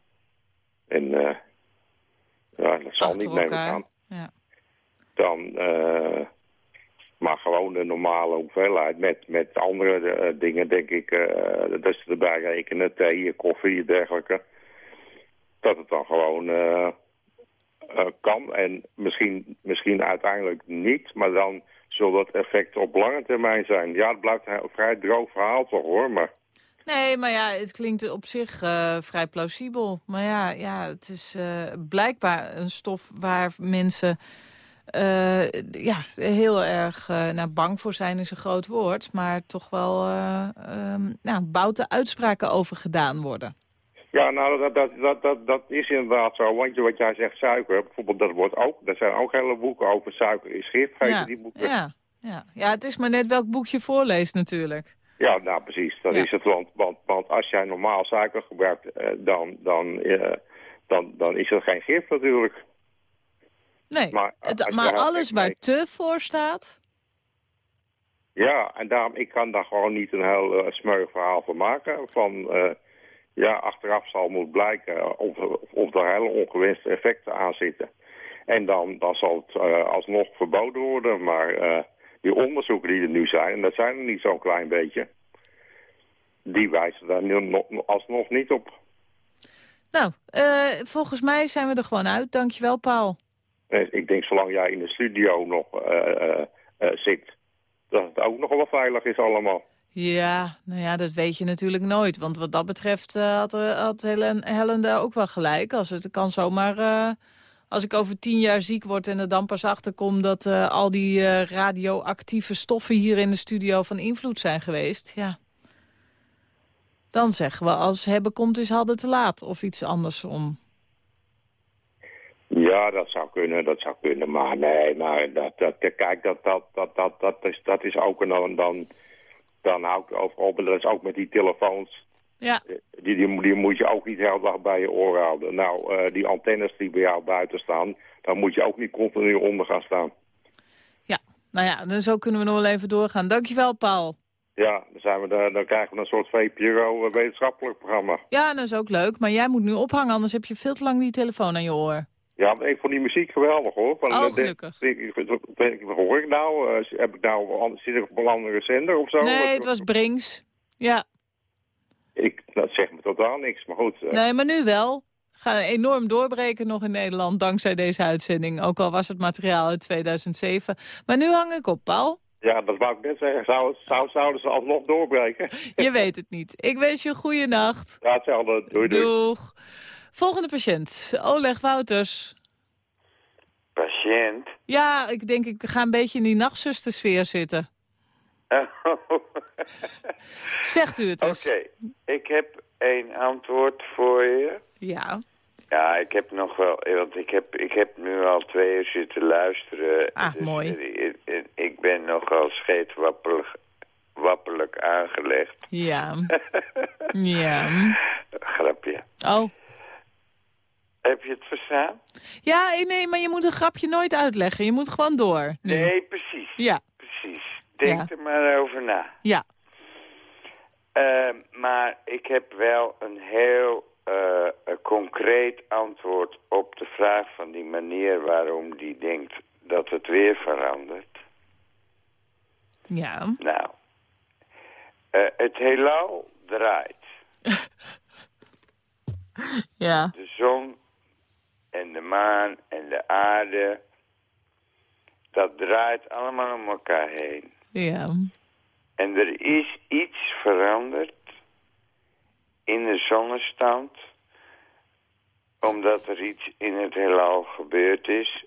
en ja, dat zal Achter niet nemen gaan... Ja. dan maar gewoon de normale hoeveelheid met, met andere dingen, denk ik, eh dat ze erbij rekenen, thee, koffie en dergelijke, dat het dan gewoon kan. En misschien, misschien uiteindelijk niet, maar dan zal dat effect op lange termijn zijn. Ja, het blijft een vrij droog verhaal toch hoor, maar... Nee, maar ja, het klinkt op zich eh, vrij plausibel. Maar ja, ja het is eh, blijkbaar een stof waar mensen eh, ja, heel erg nou, bang voor zijn is een groot woord. Maar toch wel ehm, nou, boute uitspraken over gedaan worden. Ja, nou, dat, dat, dat, dat, dat is inderdaad zo. Want je- wat jij zegt, suiker, bijvoorbeeld, dat wordt ook... Er zijn ook hele boeken over suiker gif, heten Ja, die boeken. ja, ja. ja, het is maar net welk boek je voorleest natuurlijk. Ja, nou precies, dat Ja. is het. Want, want, want als jij normaal suiker gebruikt, eh, dan, dan, eh, dan, dan is dat geen gif natuurlijk. Nee, Maar, het- maar alles waar te voor staat... Ja, en daarom, ik kan daar gewoon niet een heel uh, verhaal van maken. Van, ja, achteraf zal moet blijken of, of er hele ongewenste effecten aan zitten. En dan, dan zal het eh, alsnog verboden worden. Maar eh, die onderzoeken die er nu zijn, en dat zijn er niet zo'n klein beetje... die wijzen daar nu nog, alsnog niet op. Nou, eh, volgens mij zijn we er gewoon uit. Dankjewel, Paul. Ik denk zolang jij in de studio nog zit, dat het ook nog wel veilig is allemaal. Ja, nou ja, dat weet je natuurlijk nooit. Want wat dat betreft eh, had, eh, had Helen, Helen daar ook wel gelijk. Als het kan zomaar... eh, als ik over tien jaar ziek word en er dan pas achterkom... dat al die radioactieve stoffen hier in de studio van invloed zijn geweest... ja, dan zeggen we als hebben komt is hadden te laat. Of iets andersom. Ja, dat zou kunnen, dat zou kunnen. Maar nee, maar dat, dat, kijk, dat, dat, dat, dat, dat, is, dat is ook... En dan, dan, hou ik over op. En dat is ook met die telefoons. Ja. Die, die, die moet je ook niet de hele dag bij je oren houden. Nou, eh, die antennes die bij jou buiten staan... daar moet je ook niet continu onder gaan staan. Ja, nou ja, dus zo kunnen we nog wel even doorgaan. Dankjewel, Paul. Ja, dan, zijn we dan krijgen we een soort VPRO-wetenschappelijk programma. Ja, dat is ook leuk. Maar jij moet nu ophangen, anders heb je veel te lang die telefoon aan je oor. Ja, maar ik vond die muziek geweldig hoor. Van, Oh, gelukkig. Wat hoor ik nou? Eh, heb ik nou zit ik op een andere zender of zo? Nee, het was Brings. Ja, Ik, dat zegt me totaal niks, maar goed. eh, nee, maar nu wel. Gaan enorm doorbreken nog in Nederland dankzij deze uitzending. Ook al was het materiaal uit 2007. Maar nu hang ik op, Paul. Ja, dat wou ik net zeggen. Zou, zou, zouden ze alsnog doorbreken? *laughs* Je weet het niet. Ik wens je een goede nacht. Ja, hetzelfde. Doei, doei. Doeg. Volgende patiënt, Oleg Wouters. Patiënt? Ja, ik denk ik ga een beetje in die nachtzustersfeer zitten. *laughs* Zegt u het eens. Oké, ik heb één antwoord voor je. Ja. Ja, ik heb nog wel, want ik heb, ik heb nu al twee uur zitten luisteren. Ah, Dus, mooi. eh, Ik, ik- ik ben nogal scheetwappelig wappelijk aangelegd. Ja. *laughs* ja. Grapje. Oh, Heb je het verstaan? staan? Ja, eh, nee, maar je moet een grapje nooit uitleggen. Je moet gewoon door. nu. Nee, precies. Ja, Precies. Denk Ja. er maar over na. ja. Ehm, maar ik heb wel een heel eh, een concreet antwoord op de vraag van die meneer waarom die denkt dat het weer verandert. Ja. Nou, eh, het heelal draait. *laughs* Ja. De maan en de aarde, dat draait allemaal om elkaar heen. Ja. En er is iets veranderd in de zonnestand, omdat er iets in het heelal gebeurd is.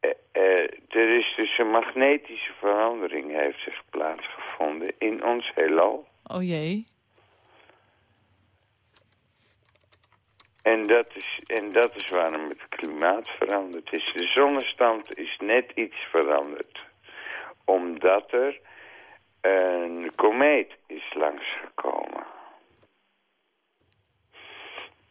Eh, eh, er is dus een magnetische verandering heeft zich plaatsgevonden in ons heelal. Oh jee. En dat, is, en dat is waarom het klimaat veranderd is. De zonnestand is net iets veranderd. Omdat er een komeet is langsgekomen.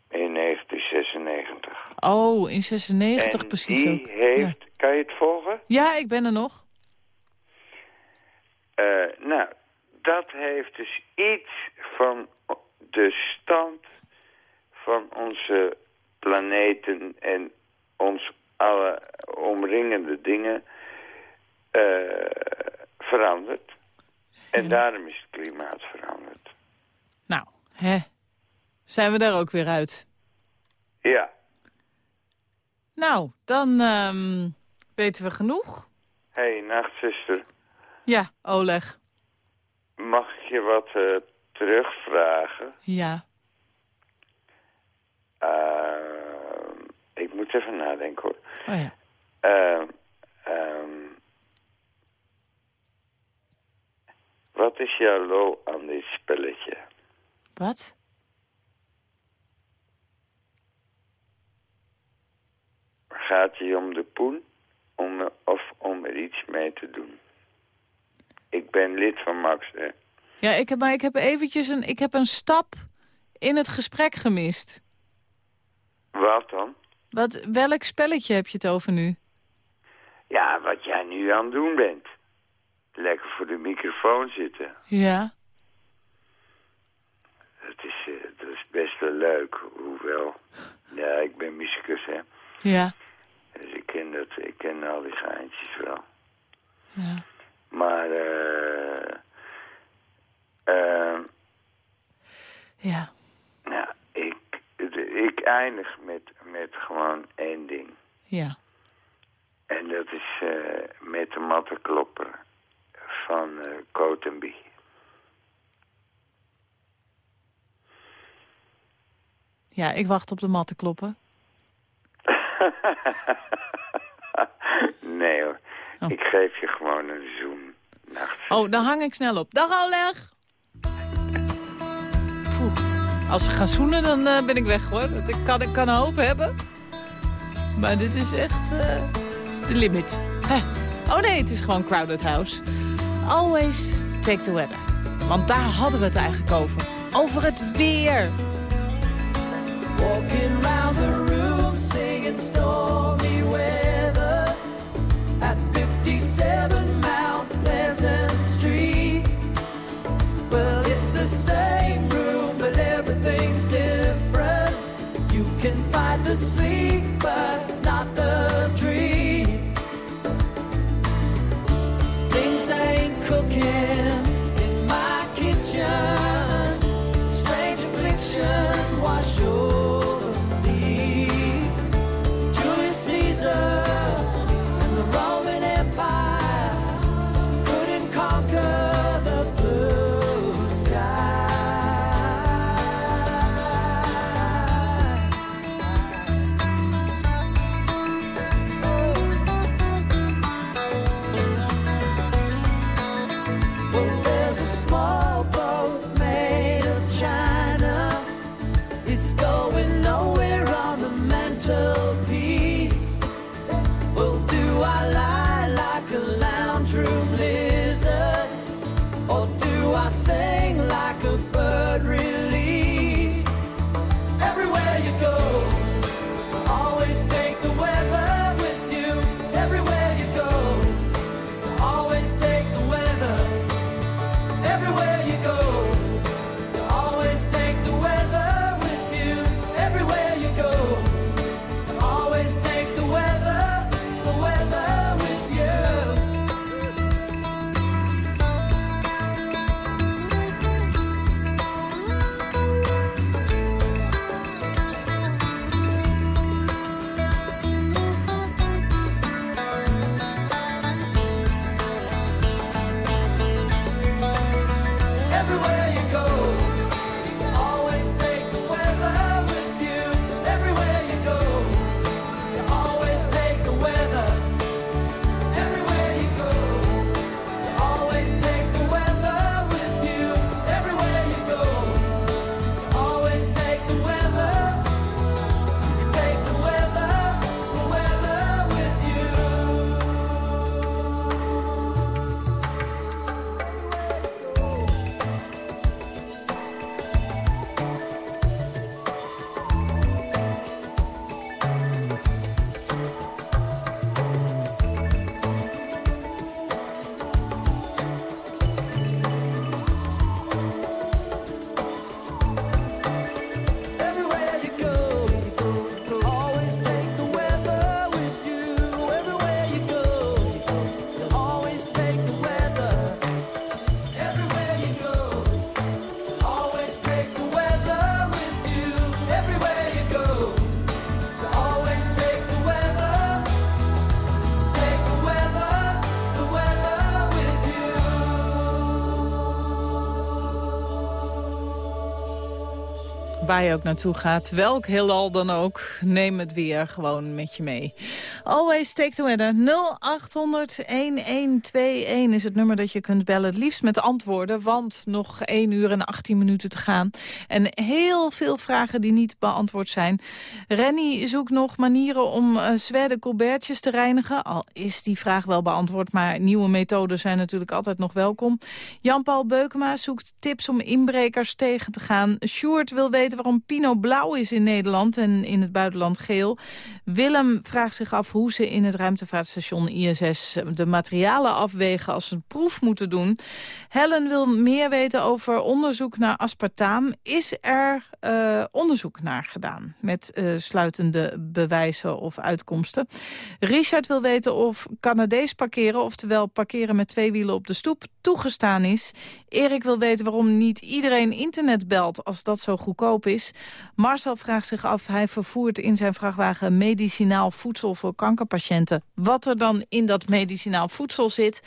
In 1996. Oh, in 96 en precies die ook. heeft... Kan je het volgen? Ja, ik ben er nog. Eh, nou, dat heeft dus iets van de stand van onze planeten en ons alle omringende dingen eh, veranderd. En daarom is het klimaat veranderd. Nou, hè. Zijn we daar ook weer uit? Ja, Nou, dan ehm, weten we genoeg. hey, nachtzuster, Ja, Oleg. mag ik je wat eh, terugvragen? Ja. Eh, ik moet even nadenken hoor. Oh ja. Ehm, ehm, wat is jouw lol aan dit spelletje? Wat? Gaat je om de poen om, of om er iets mee te doen? Ik ben lid van Max, hè. Ja, ik heb, maar ik heb eventjes een, ik heb een stap in het gesprek gemist. Wat dan? Wat, welk spelletje heb je het over nu? Ja, wat jij nu aan het doen bent. Lekker voor de microfoon zitten. Ja. Dat is, eh, dat is best wel leuk, hoewel... Ja, ik ben muzikus, hè. Ja. Dus ik ken, dat, ik ken al die geintjes wel. Ja. Maar, eh... eh, Ja. Eindig met, met gewoon één ding. Ja. En dat is eh, met de mattenklopper van eh Cotenby. Ja, ik wacht op de mat te kloppen. *laughs* nee hoor, ik geef je gewoon een zoen. Nacht. Oh, dan hang ik snel op. Dag Oleg! Als ze gaan zoenen, dan eh, ben ik weg hoor. Dat- Ik kan, ik kan hoop hebben. Maar dit is echt eh, de limit. Hè. Oh nee, het is gewoon Crowded House. Always take the weather. Want daar hadden we het eigenlijk over. Over het weer. Walking round the room singing stormy weather at 57 Mount Pleasant Street. Well, it's the same the sleep, but not the dream. Things ain't cooking in my kitchen. Strange affliction wash over waar je ook naartoe gaat. Welk heelal dan ook, neem het weer gewoon met je mee. Always take the weather. 0800-1121 is het nummer dat je kunt bellen. Het liefst met antwoorden, want nog 1 uur en 18 minuten te gaan. En heel veel vragen die niet beantwoord zijn. Renny zoekt nog manieren om uh, Zweden colbertjes te reinigen. Al is die vraag wel beantwoord, maar nieuwe methoden zijn natuurlijk altijd nog welkom. Jan-Paul Beukema zoekt tips om inbrekers tegen te gaan. Sjoerd wil weten waarom Pinot blauw is in Nederland en in het buitenland geel. Willem vraagt zich af hoe ze in het ruimtevaartstation ISS de materialen afwegen als ze een proef moeten doen. Helen wil meer weten over onderzoek naar aspartaam. Is er uh, onderzoek naar gedaan met uh, sluitende bewijzen of uitkomsten? Richard wil weten of Canadees parkeren, oftewel parkeren met twee wielen op de stoep, toegestaan is. Erik wil weten waarom niet iedereen internet belt als dat zo goedkoop is. Marcel vraagt zich af, hij vervoert in zijn vrachtwagen medicinaal voedsel voor kankerpatiënten. Wat er dan in dat medicinaal voedsel zit.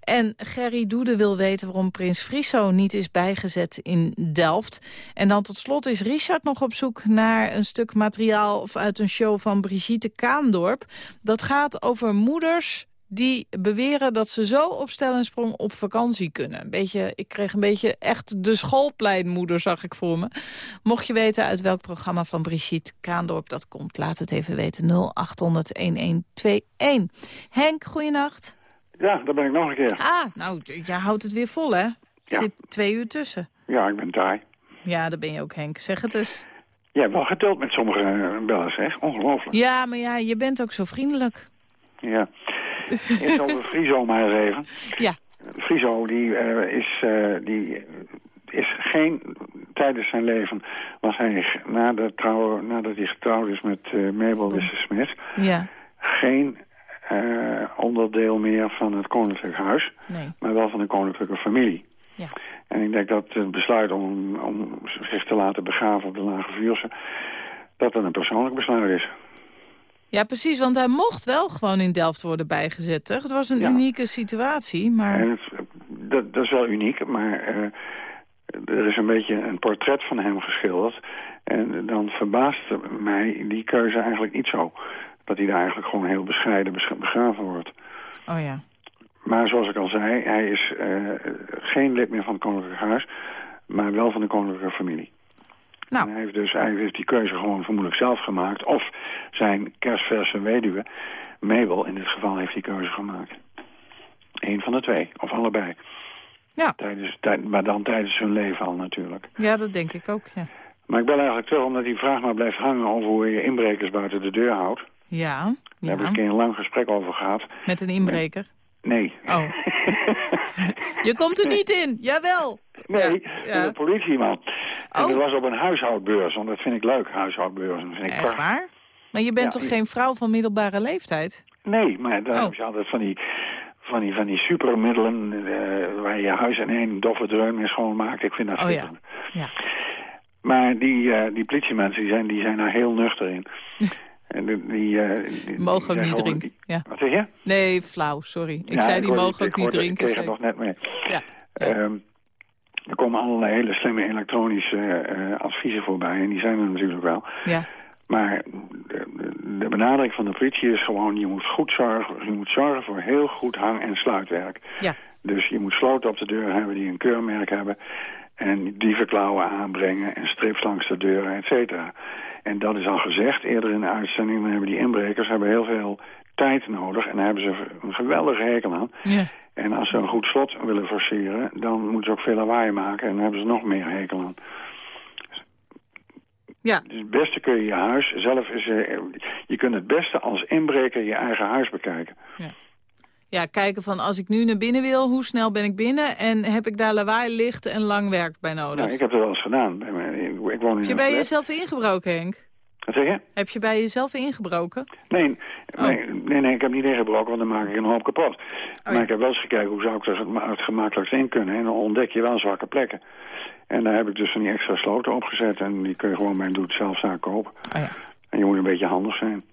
En Gerry Doede wil weten waarom Prins Friso niet is bijgezet in Delft. En dan tot slot is Richard nog op zoek naar een stuk materiaal uit een show van Brigitte Kaandorp. Dat gaat over moeders die beweren dat ze zo op stel en sprong op vakantie kunnen. Een beetje, ik kreeg een beetje echt de schoolpleinmoeder, zag ik voor me. Mocht je weten uit welk programma van Brigitte Kaandorp dat komt... laat het even weten, 0800-1121. Henk, goeienacht. Ja, daar ben ik nog een keer. Ah, nou, jij houdt het weer vol, hè? Er Ja. zit twee uur tussen. Ja, ik ben taai. Ja, daar ben je ook, Henk. Zeg het eens. Hebt wel geteld met sommige eh, bellers, hè? Ongelooflijk. Ja, maar ja, je bent ook zo vriendelijk. Ja. Eerst over Friso maar eens even. Ja. Friso, die, eh, is, eh, die is geen... Tijdens zijn leven was hij g- na de trouw, nadat hij getrouwd is met eh, Mabel Wisse-Smith... Ja, geen onderdeel meer van het koninklijk huis... nee. maar wel van de koninklijke familie. Ja. En ik denk dat het besluit om, om zich te laten begraven op de Lage Vuurse... dat dat een persoonlijk besluit is. Ja, precies, want hij mocht wel gewoon in Delft worden bijgezet. Toch? Het was een Ja. unieke situatie, maar... En het, dat, dat is wel uniek, maar eh, er is een beetje een portret van hem geschilderd. En dan verbaast mij die keuze eigenlijk niet zo. Dat hij daar eigenlijk gewoon heel bescheiden besch- begraven wordt. Oh ja. Maar zoals ik al zei, hij is eh, geen lid meer van het Koninklijk Huis... maar wel van de koninklijke familie. Nou. En hij heeft dus hij heeft die keuze gewoon vermoedelijk zelf gemaakt. Of zijn kerstverse weduwe, Mabel, in dit geval heeft die keuze gemaakt. Eén van de twee, of allebei. Ja. Tijdens, tijd, maar dan tijdens hun leven al natuurlijk. Ja, dat denk ik ook, ja. Maar ik bel eigenlijk terug omdat die vraag maar blijft hangen over hoe je inbrekers buiten de deur houdt. Ja, Daar ja. heb ik een lang gesprek over gehad. met een inbreker. Nee. Oh. *laughs* Je komt er niet in, jawel. Nee, Ja, een politieman. En Oh. dat was op een huishoudbeurs, want dat vind ik leuk, huishoudbeurs. Dat vind ik Echt waar? Maar je bent Ja, toch geen vrouw van middelbare leeftijd? Nee, maar dan Oh. heb je altijd van die, van die, van die supermiddelen eh, waar je huis in één doffe dreun mee schoonmaakt. Ik vind dat Oh ja. Ja. Maar die, eh, die politiemensen die zijn, die zijn daar heel nuchter in. *laughs* En die, die, eh, die- Mogen ook niet drinken. Ja. Wat zeg je? Nee, flauw, sorry. Ik Ja, zei die mogen ook niet drinken. Ik kreeg het zei nog net mee. Ja. Ehm, er komen allerlei hele slimme elektronische eh, adviezen voorbij. En die zijn er natuurlijk wel. Ja. Maar de, de benadering van de politie is gewoon... je moet goed zorgen, je moet zorgen voor heel goed hang- en sluitwerk. Ja. Dus je moet sloten op de deur hebben die een keurmerk hebben... en dievenklauwen aanbrengen en strips langs de deuren, et cetera. En dat is al gezegd eerder in de uitzending... dan hebben die inbrekers hebben heel veel tijd nodig... en daar hebben ze een geweldige hekel aan. Ja. En als ze een goed slot willen forceren... dan moeten ze ook veel lawaai maken en dan hebben ze nog meer hekel aan. Ja. Dus het beste kun je je huis zelf... Is, eh, je kunt het beste als inbreker je eigen huis bekijken. ja, kijken van als ik nu naar binnen wil, hoe snel ben ik binnen? En heb ik daar lawaai, licht en lang werk bij nodig? Nou, ik heb het wel eens gedaan. Ik, woon in Heb je bij jezelf ingebroken, Henk? Wat zeg je? Heb je bij jezelf ingebroken? Nee, Oh. nee, nee, nee, ik heb niet ingebroken, want dan maak ik een hoop kapot. maar ik heb wel eens gekeken hoe zou ik er het ma- het gemakkelijkst in kunnen. En dan ontdek je wel zwakke plekken. En daar heb ik dus van die extra sloten opgezet. En die kun je gewoon bij een doe-het-zelf-zaak kopen. Oh ja. En je moet een beetje handig zijn.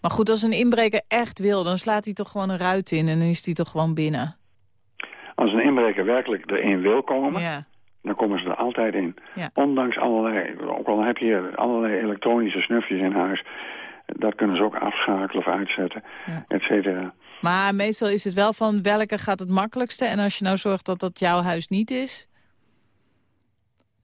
Maar goed, als een inbreker echt wil, dan slaat hij toch gewoon een ruit in en dan is hij toch gewoon binnen. Als een inbreker werkelijk erin wil komen, Ja. Dan komen ze er altijd in. Ja. Ondanks allerlei, ook al heb je allerlei elektronische snufjes in huis... dat kunnen ze ook afschakelen of uitzetten, et cetera. Maar meestal is het wel van welke gaat het makkelijkste. En als je nou zorgt dat dat jouw huis niet is...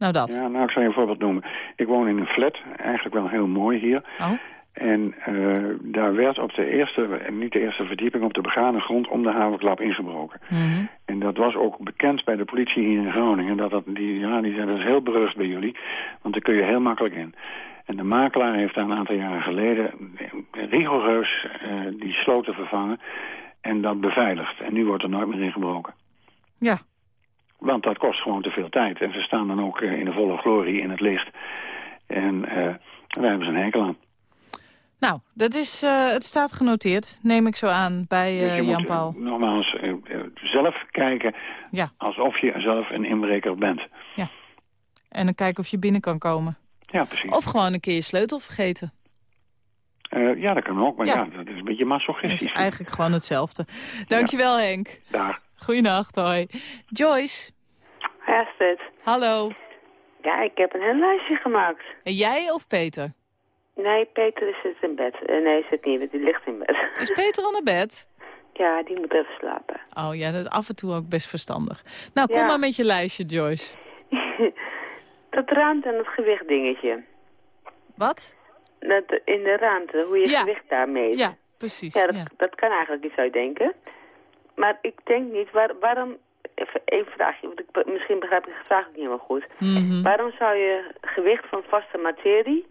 Nou dat. Ja, nou, ik zal je een voorbeeld noemen. Ik woon in een flat, eigenlijk wel heel mooi hier. Oh. En eh, daar werd op de eerste, niet de eerste verdieping, op de begane grond om de havenklap ingebroken. Mhm. En dat was ook bekend bij de politie hier in Groningen. Dat dat, die, ja, die zei, dat is heel berucht bij jullie, want daar kun je heel makkelijk in. En de makelaar heeft daar een aantal jaren geleden rigoureus eh, die sloten vervangen en dat beveiligd. En nu wordt er nooit meer ingebroken. Ja. Want dat kost gewoon te veel tijd. En ze staan dan ook eh, in de volle glorie in het licht. En eh daar hebben ze een hekel aan. Nou, dat is, eh, het staat genoteerd, neem ik zo aan, bij Dus Jan Paul. eh, nogmaals zelf kijken Ja. alsof je zelf een inbreker bent. En dan kijken of je binnen kan komen. Ja, precies. Of gewoon een keer je sleutel vergeten. Ja, dat kan ook, maar Ja. ja, dat is een beetje Dat masochistisch. is eigenlijk gewoon hetzelfde. Dankjewel Henk. Daar. Goeienacht, hoi. Joyce. Astrid. Hallo. Ja, ik heb een lijstje gemaakt. En jij of Peter? Nee, Peter zit in bed. Eh, nee, zit niet, die ligt in bed. Is Peter al naar bed? Ja, die moet even slapen. Oh ja, dat is af en toe ook best verstandig. Nou, kom Ja. maar met je lijstje, Joyce. *laughs* dat ruimte en het gewicht dingetje. Wat? Dat, in de ruimte, hoe je Ja. gewicht daar meet. Ja, precies. Ja, dat, ja. dat kan eigenlijk niet, zou je denken. Maar ik denk niet, waar, waarom... Even één vraagje, want ik, misschien begrijp ik de vraag ook niet helemaal goed. Mhm. Waarom zou je gewicht van vaste materie,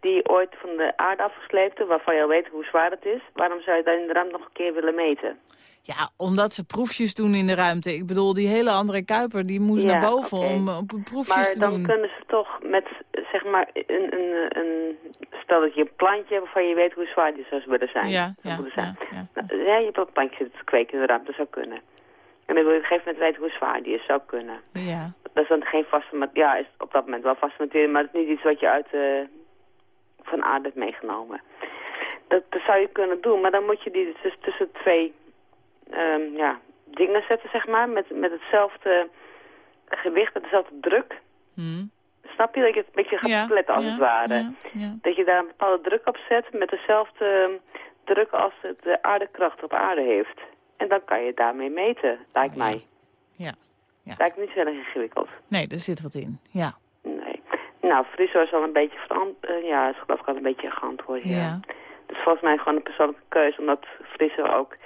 die ooit van de aarde afgesleept waarvan je al weet hoe zwaar het is, waarom zou je dat in de ruimte nog een keer willen meten? Ja, omdat ze proefjes doen in de ruimte. Ik bedoel, die hele andere Kuiper, die moest Ja, naar boven om op proefjes Maar te dan doen. kunnen ze toch met, zeg maar, een, een, een, stel dat je een plantje hebt waarvan je weet hoe zwaar die zou willen zijn. Ja, zou ja, moeten zijn. ja, Nou, ja, je hebt ook een plantje te kweken in de ruimte, dat zou kunnen. En dan wil je op een gegeven moment weten hoe zwaar die is, zou kunnen. Ja. Dat is dan geen vaste ja, is op dat moment wel vaste materie, maar het is niet iets wat je uit eh, van aarde hebt meegenomen. Dat, dat zou je kunnen doen, maar dan moet je die dus tussen twee ehm, ja, dingen zetten, zeg maar, met, met hetzelfde gewicht, met dezelfde druk. Hm. Snap je dat je het een beetje gaat Ja, pletten als ja, het ware? ja. Dat je daar een bepaalde druk op zet met dezelfde ehm, druk als het de aardekracht op aarde heeft. En dan kan je het daarmee meten, lijkt mij. Ja. ja. Lijkt me niet zo erg ingewikkeld. Nee, er zit wat in. Ja. Nee. Nou, Friso is al een beetje verant eh, ja, is geloof ik al een beetje geantwoord, ja. Ja. Dus volgens mij gewoon een persoonlijke keuze, omdat Friso ook,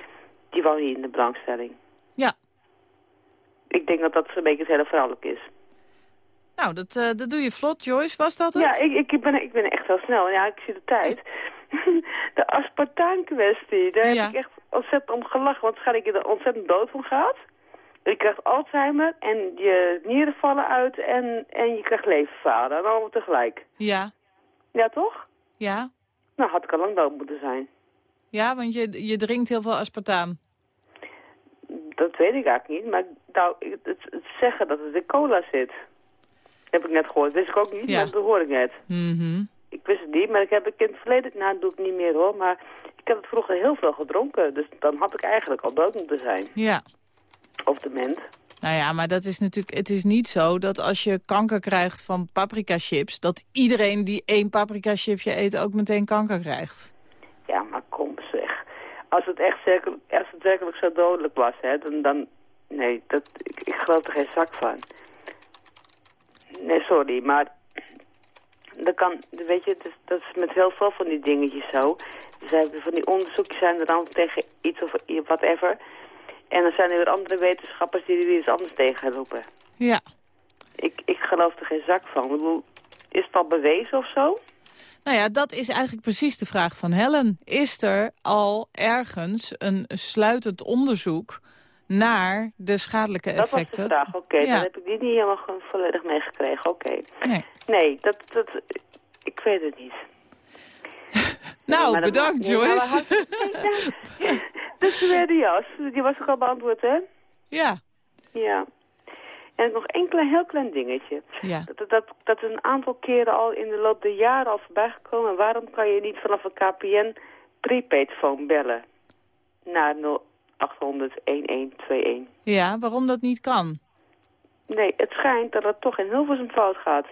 die wou hier in de belangstelling. Ja. Ik denk dat dat zo'n beetje het hele vrouwelijk is. Nou, dat, eh, dat doe je vlot, Joyce. Was dat het? Ja, ik, ik, ben, ik ben echt wel snel. Ja, ik zie de tijd. *laughs* de aspartaan-kwestie, daar Ja. heb ik echt ontzettend om gelachen. Want schijn ik je er ontzettend dood van gaat. Je krijgt Alzheimer en je nieren vallen uit en, en je krijgt leverfalen. En allemaal tegelijk. Ja. Ja, toch? Ja. Nou, had ik al lang dood moeten zijn. Ja, want je, je drinkt heel veel aspartaam. Dat weet ik eigenlijk niet. Maar nou, het, zeggen dat het in cola zit, heb ik net gehoord. wist ik ook niet, Ja. maar dat hoor ik net. Mhm. Ik wist het niet, maar ik heb ik in het verleden, nou dat doe ik niet meer hoor, maar ik heb het vroeger heel veel gedronken. Dus dan had ik eigenlijk al dood moeten zijn. Ja. Of dement. Nou ja, maar dat is natuurlijk, het is niet zo dat als je kanker krijgt van paprika chips, dat iedereen die één paprika chipje eet ook meteen kanker krijgt. Ja, maar kom. Als het echt werkelijk, als het werkelijk zo dodelijk was, hè, dan, dan nee, dat, ik, ik geloof er geen zak van. Nee, sorry, maar dat kan, weet je, dat is, dat is met heel veel van die dingetjes zo. Dus van die onderzoekjes zijn er dan tegen iets of whatever. En dan zijn er weer andere wetenschappers die er weer iets anders tegen roepen. Ja. Ik, ik geloof er geen zak van. Ik bedoel, is het al bewezen of zo? Nou ja, dat is eigenlijk precies de vraag van Helen. Is er al ergens een sluitend onderzoek naar de schadelijke Dat was de effecten? vraag, oké. Ja. Dan heb ik die niet helemaal volledig meegekregen, oké. Nee. Nee, dat, dat, ik weet het niet. *laughs* Nou, bedankt Joyce. weer de jas. Die was ook al beantwoord, hè? Ja. Ja. En nog één klein, heel klein dingetje. Ja. Dat, dat, dat is een aantal keren al in de loop der jaren al voorbij gekomen. Waarom kan je niet vanaf een KPN prepaid phone bellen? Naar 0800 1121. Ja, waarom dat niet kan? Nee, het schijnt dat het toch in Hilversum fout gaat.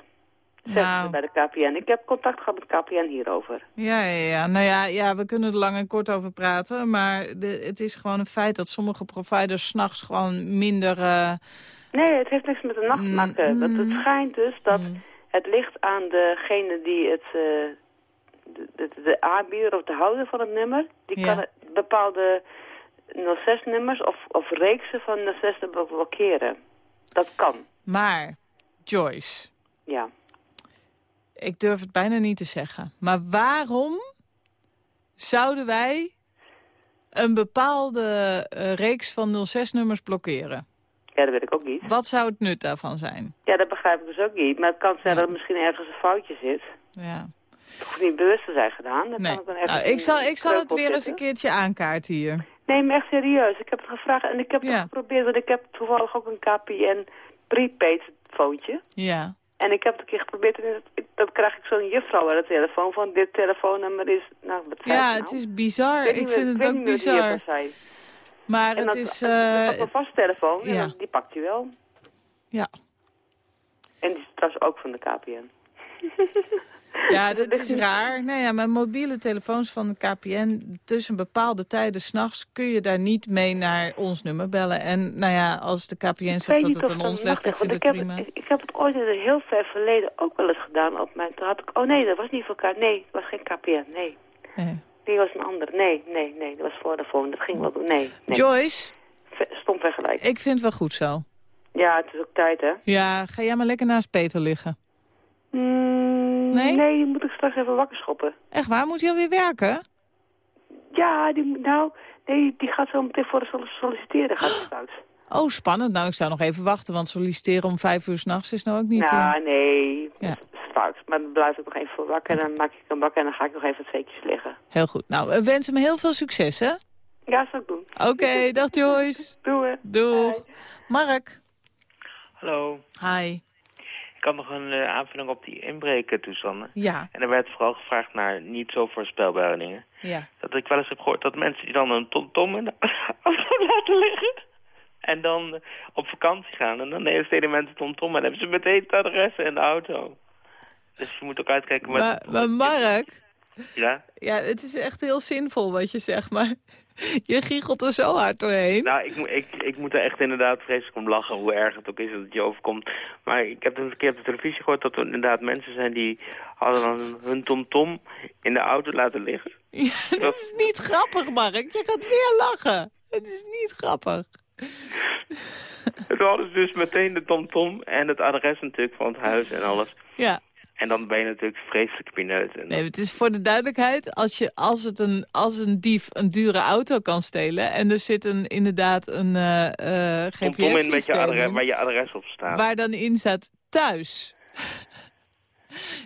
Nou. bij de KPN. Ik heb contact gehad met KPN hierover. Ja, ja, ja. Nou ja, ja, we kunnen er lang en kort over praten. Maar de, het is gewoon een feit dat sommige providers s'nachts gewoon minder... eh, Nee, het heeft niks met de nacht te Mm, maken. Want het mm, schijnt dus dat het ligt aan degene die het... eh, de, de, de aanbieder of de houder van het nummer... die Ja. kan bepaalde 06-nummers of, of reeksen van 06 blokkeren. Dat kan, Maar, Joyce, ja. ik durf het bijna niet te zeggen. Maar waarom zouden wij een bepaalde eh, reeks van 06-nummers blokkeren? Ja, dat weet ik ook niet. Wat zou het nut daarvan zijn? Ja, dat begrijp ik dus ook niet. Maar het kan zijn dat er misschien ergens een foutje zit. Ja. Het hoeft niet bewust te zijn gedaan. Dat Nee. kan dan Nou, ik een zal, ik zal het weer eens een keertje aankaarten hier. Nee, maar echt serieus. Ik heb het gevraagd en ik heb het Ja. geprobeerd. Want ik heb toevallig ook een KPN prepaid foontje. Ja. En ik heb het een keer geprobeerd en dat, krijg ik zo'n juffrouw aan de telefoon van dit telefoonnummer is... Nou, wat Ja, het nou? is bizar. Ik vind het weet ook bizar. Maar En het dat- is... dat eh, een vaste telefoon en ja. die pakt je wel. Ja. En die is trouwens ook van de KPN. Ja, *laughs* dat is raar. Nou ja, maar mobiele telefoons van de KPN... tussen bepaalde tijden s'nachts kun je daar niet mee naar ons nummer bellen. En nou ja, als de KPN zegt dat het aan dat ons ligt, ik vind het ik heb prima. Het, ik, heb het ooit in een heel ver verleden ook wel eens gedaan op mijn... Toen had ik... Oh nee, dat was niet voor elkaar. Nee, het was geen KPN. Nee. Nee. Die was een andere. Nee, nee, nee. Dat was Vodafone. Dat ging wel doen. Nee, nee. Joyce, Stom vergelijk. ik vind het wel goed zo. Ja, het is ook tijd, hè? Ja, ga jij maar lekker naast Peter liggen. Mm, Nee? Nee, die moet ik straks even wakker schoppen. Echt waar? Moet hij alweer werken? Ja, die, nou, nee, die gaat zo meteen voor de solliciteren. Gaat het fout. Oh, spannend. Nou, ik zou nog even wachten, want solliciteren om vijf uur s'nachts is nou ook niet... nou, eh, nee, Ja. Dat fout. Maar dan blijf ik nog even voor wakker en dan maak ik hem wakker en dan ga ik nog even twee keer liggen. Heel goed. Nou, we wensen hem heel veel succes, hè? Ja, zou ik doen. Oké, *laughs* dag Joyce. Doei. Doeg. Mark. Hallo. Hi. Ik had nog een eh, aanvulling op die inbrekertoestanden. Ja. En er werd vooral gevraagd naar niet zo voorspelbare dingen. Ja. Dat ik wel eens heb gehoord dat mensen die dan een tomtom in de *laughs* auto laten liggen... en dan op vakantie gaan. En dan de mensen tomtom en hebben ze meteen het adres in de auto. Dus je moet ook uitkijken met... Maar, maar Mark, Ja? ja, het is echt heel zinvol wat je zegt, maar *laughs* je giechelt er zo hard doorheen. Nou, ik, moet- ik, ik moet er echt inderdaad vreselijk om lachen, hoe erg het ook is dat het je overkomt. Maar ik heb een keer op de televisie gehoord dat er inderdaad mensen zijn die hadden dan hun tomtom in de auto laten liggen. *laughs* Ja, dat is niet grappig, Mark. Je gaat weer lachen. Het is niet grappig. *laughs* Toen hadden dus meteen de tomtom en het adres natuurlijk van het huis en alles. Ja. En dan ben je natuurlijk vreselijk pineut. En Nee, het is voor de duidelijkheid, als, je, als, het een, als een dief een dure auto kan stelen... en er zit een, inderdaad een eh tomtom in met je GPS-systeem adres, waar je adres op staat. waar dan in staat thuis... *laughs*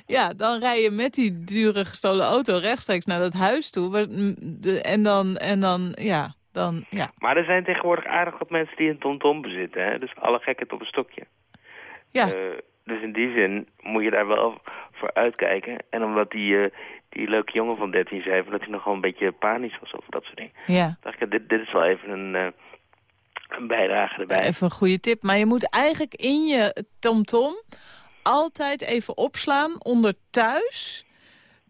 Ja, dan rij je met die dure gestolen auto rechtstreeks naar dat huis toe. En dan, en dan, ja, dan, ja. Maar er zijn tegenwoordig aardig wat mensen die een tomtom bezitten. Hè? Dus alle gekheid op een stokje. Ja. Eh, dus in die zin moet je daar wel voor uitkijken. En omdat die, eh, die leuke jongen van 13 zei... dat hij nogal een beetje panisch was over dat soort dingen. Ja. dacht ik, dit, dit is wel even een, eh, een bijdrage erbij. Even een goede tip. Maar je moet eigenlijk in je TomTom altijd even opslaan onder thuis.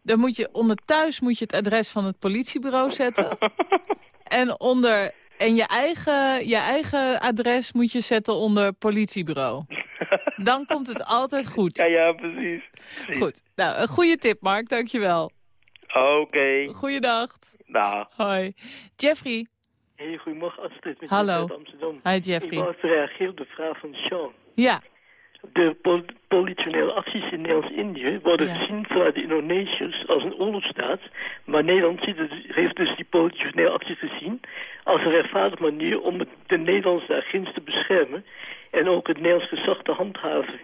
Dan moet je, onder thuis moet je het adres van het politiebureau zetten. *laughs* en onder... En je eigen, je eigen adres moet je zetten onder politiebureau. *laughs* Dan komt het altijd goed. Ja, ja, precies. Goed. Nou, een goede tip, Mark. Dankjewel. Oké. Goeiedag. Dag. Hoi. Jeffrey. Hey, goedemorgen Astrid, met Hallo. uit Amsterdam. Hi, Jeffrey. Ik wou even reageren op de vraag van Sean. Ja. De pol- politionele acties in Nederlands-Indië worden Ja. gezien vanuit de Indonesiërs als een oorlogsstaat. Maar Nederland ziet het, heeft dus die politionele acties gezien als een rechtvaardige manier om de Nederlandse agents te beschermen en ook het Nederlands gezag te handhaven.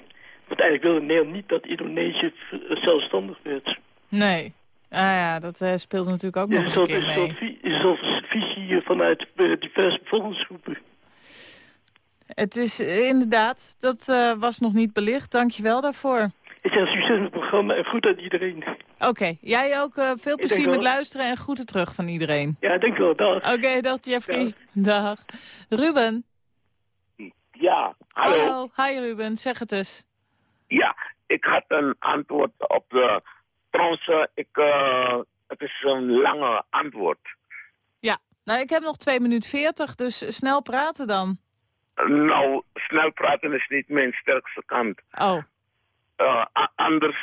Want eigenlijk wilde Nederland niet dat Indonesië zelfstandig werd. Nee. Ah ja, dat eh, speelt natuurlijk ook nog een een soort, keer een mee. soort, een soort visie vanuit eh, diverse bevolkingsgroepen. Het is eh, inderdaad, dat eh, was nog niet belicht. Dank je wel daarvoor. Ik zeg succes met het programma en goed aan iedereen. Oké, jij ook eh, veel plezier met wel. luisteren en groeten terug van iedereen. Ja, denk wel. Dag. Oké, dag Jeffrey. Dag. Ruben. Ja, hallo. Hi Ruben, zeg het eens. Ja, ik had een antwoord op de... Trouwens, ik, eh, het is een lange antwoord. Ja, nou ik heb nog 2 minuten 40, dus snel praten dan. Nou, snel praten is niet mijn sterkste kant. Oh. Eh, anders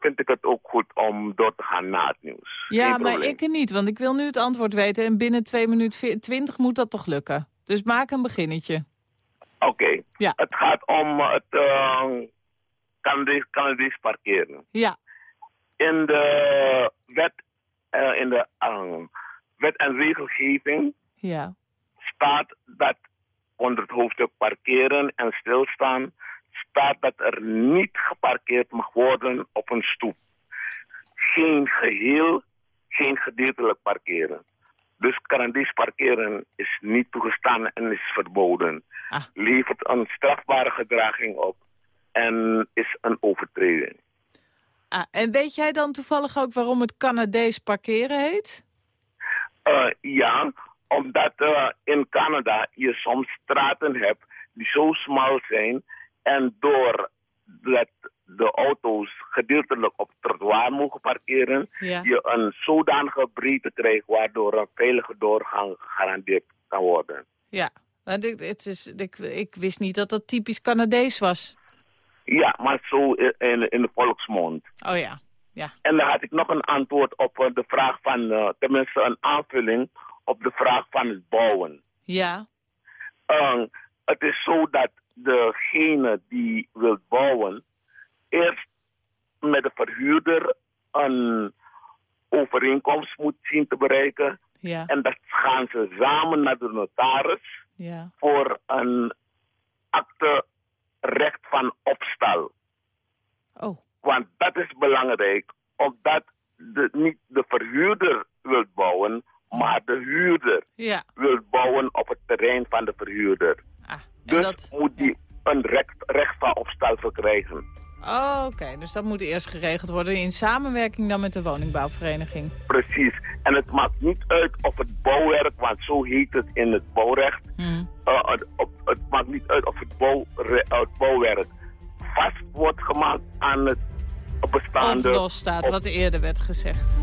vind ik het ook goed om door te gaan na het nieuws. Ja, Geen maar probleem. ik niet, want ik wil nu het antwoord weten en binnen 2 minuten 20 moet dat toch lukken. Dus maak een beginnetje. Oké. Ja. Het gaat om het uh, Canadees, Canadees parkeren. Ja. In de wet, eh, in de eh, wet en regelgeving Ja. staat dat onder het hoofdstuk parkeren en stilstaan staat dat er niet geparkeerd mag worden op een stoep. Geen geheel, geen gedeeltelijk parkeren. Dus Canadees parkeren is niet toegestaan en is verboden. Levert een strafbare gedraging op en is een overtreding. Ah, en weet jij dan toevallig ook waarom het Canadees parkeren heet? Eh, ja, omdat eh, in Canada je soms straten hebt die zo smal zijn en door dat de auto's gedeeltelijk op het trottoir mogen parkeren, Ja. je een zodanige breedte krijgt waardoor een veilige doorgang gegarandeerd kan worden. Ja, want ik, het is, ik, ik wist niet dat dat typisch Canadees was. Ja, maar zo in, in de volksmond. Oh ja, ja. En dan had ik nog een antwoord op eh, de vraag van, eh, tenminste een aanvulling op de vraag van het bouwen. Ja, Uh, het is zo dat degene die wil bouwen eerst met de verhuurder een overeenkomst moet zien te bereiken. ja, En dat gaan ze samen naar de notaris ja. voor een akte recht van opstal. Oh. Want dat is belangrijk, omdat de, niet de verhuurder wil bouwen, maar de huurder Ja, wil bouwen op het terrein van de verhuurder. dus moet die een recht, recht van opstal verkrijgen. oh, oké. Dus dat moet eerst geregeld worden in samenwerking dan met de woningbouwvereniging. Precies. En het maakt niet uit of het bouwwerk, want zo heet het in het bouwrecht. Hmm. eh, het, op- het maakt niet uit of het, eh, het bouwwerk vast wordt gemaakt aan het bestaande... Of los staat, wat eerder werd gezegd.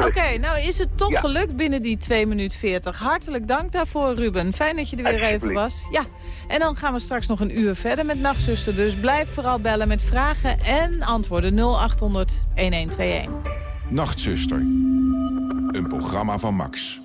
Oké, nou is het toch gelukt binnen die 2 minuten 40. Hartelijk dank daarvoor, Ruben. Fijn dat je er weer even was. Ja, en dan gaan we straks nog een uur verder met Nachtzuster. Dus blijf vooral bellen met vragen en antwoorden 0800 1121. Nachtzuster. Een programma van Max.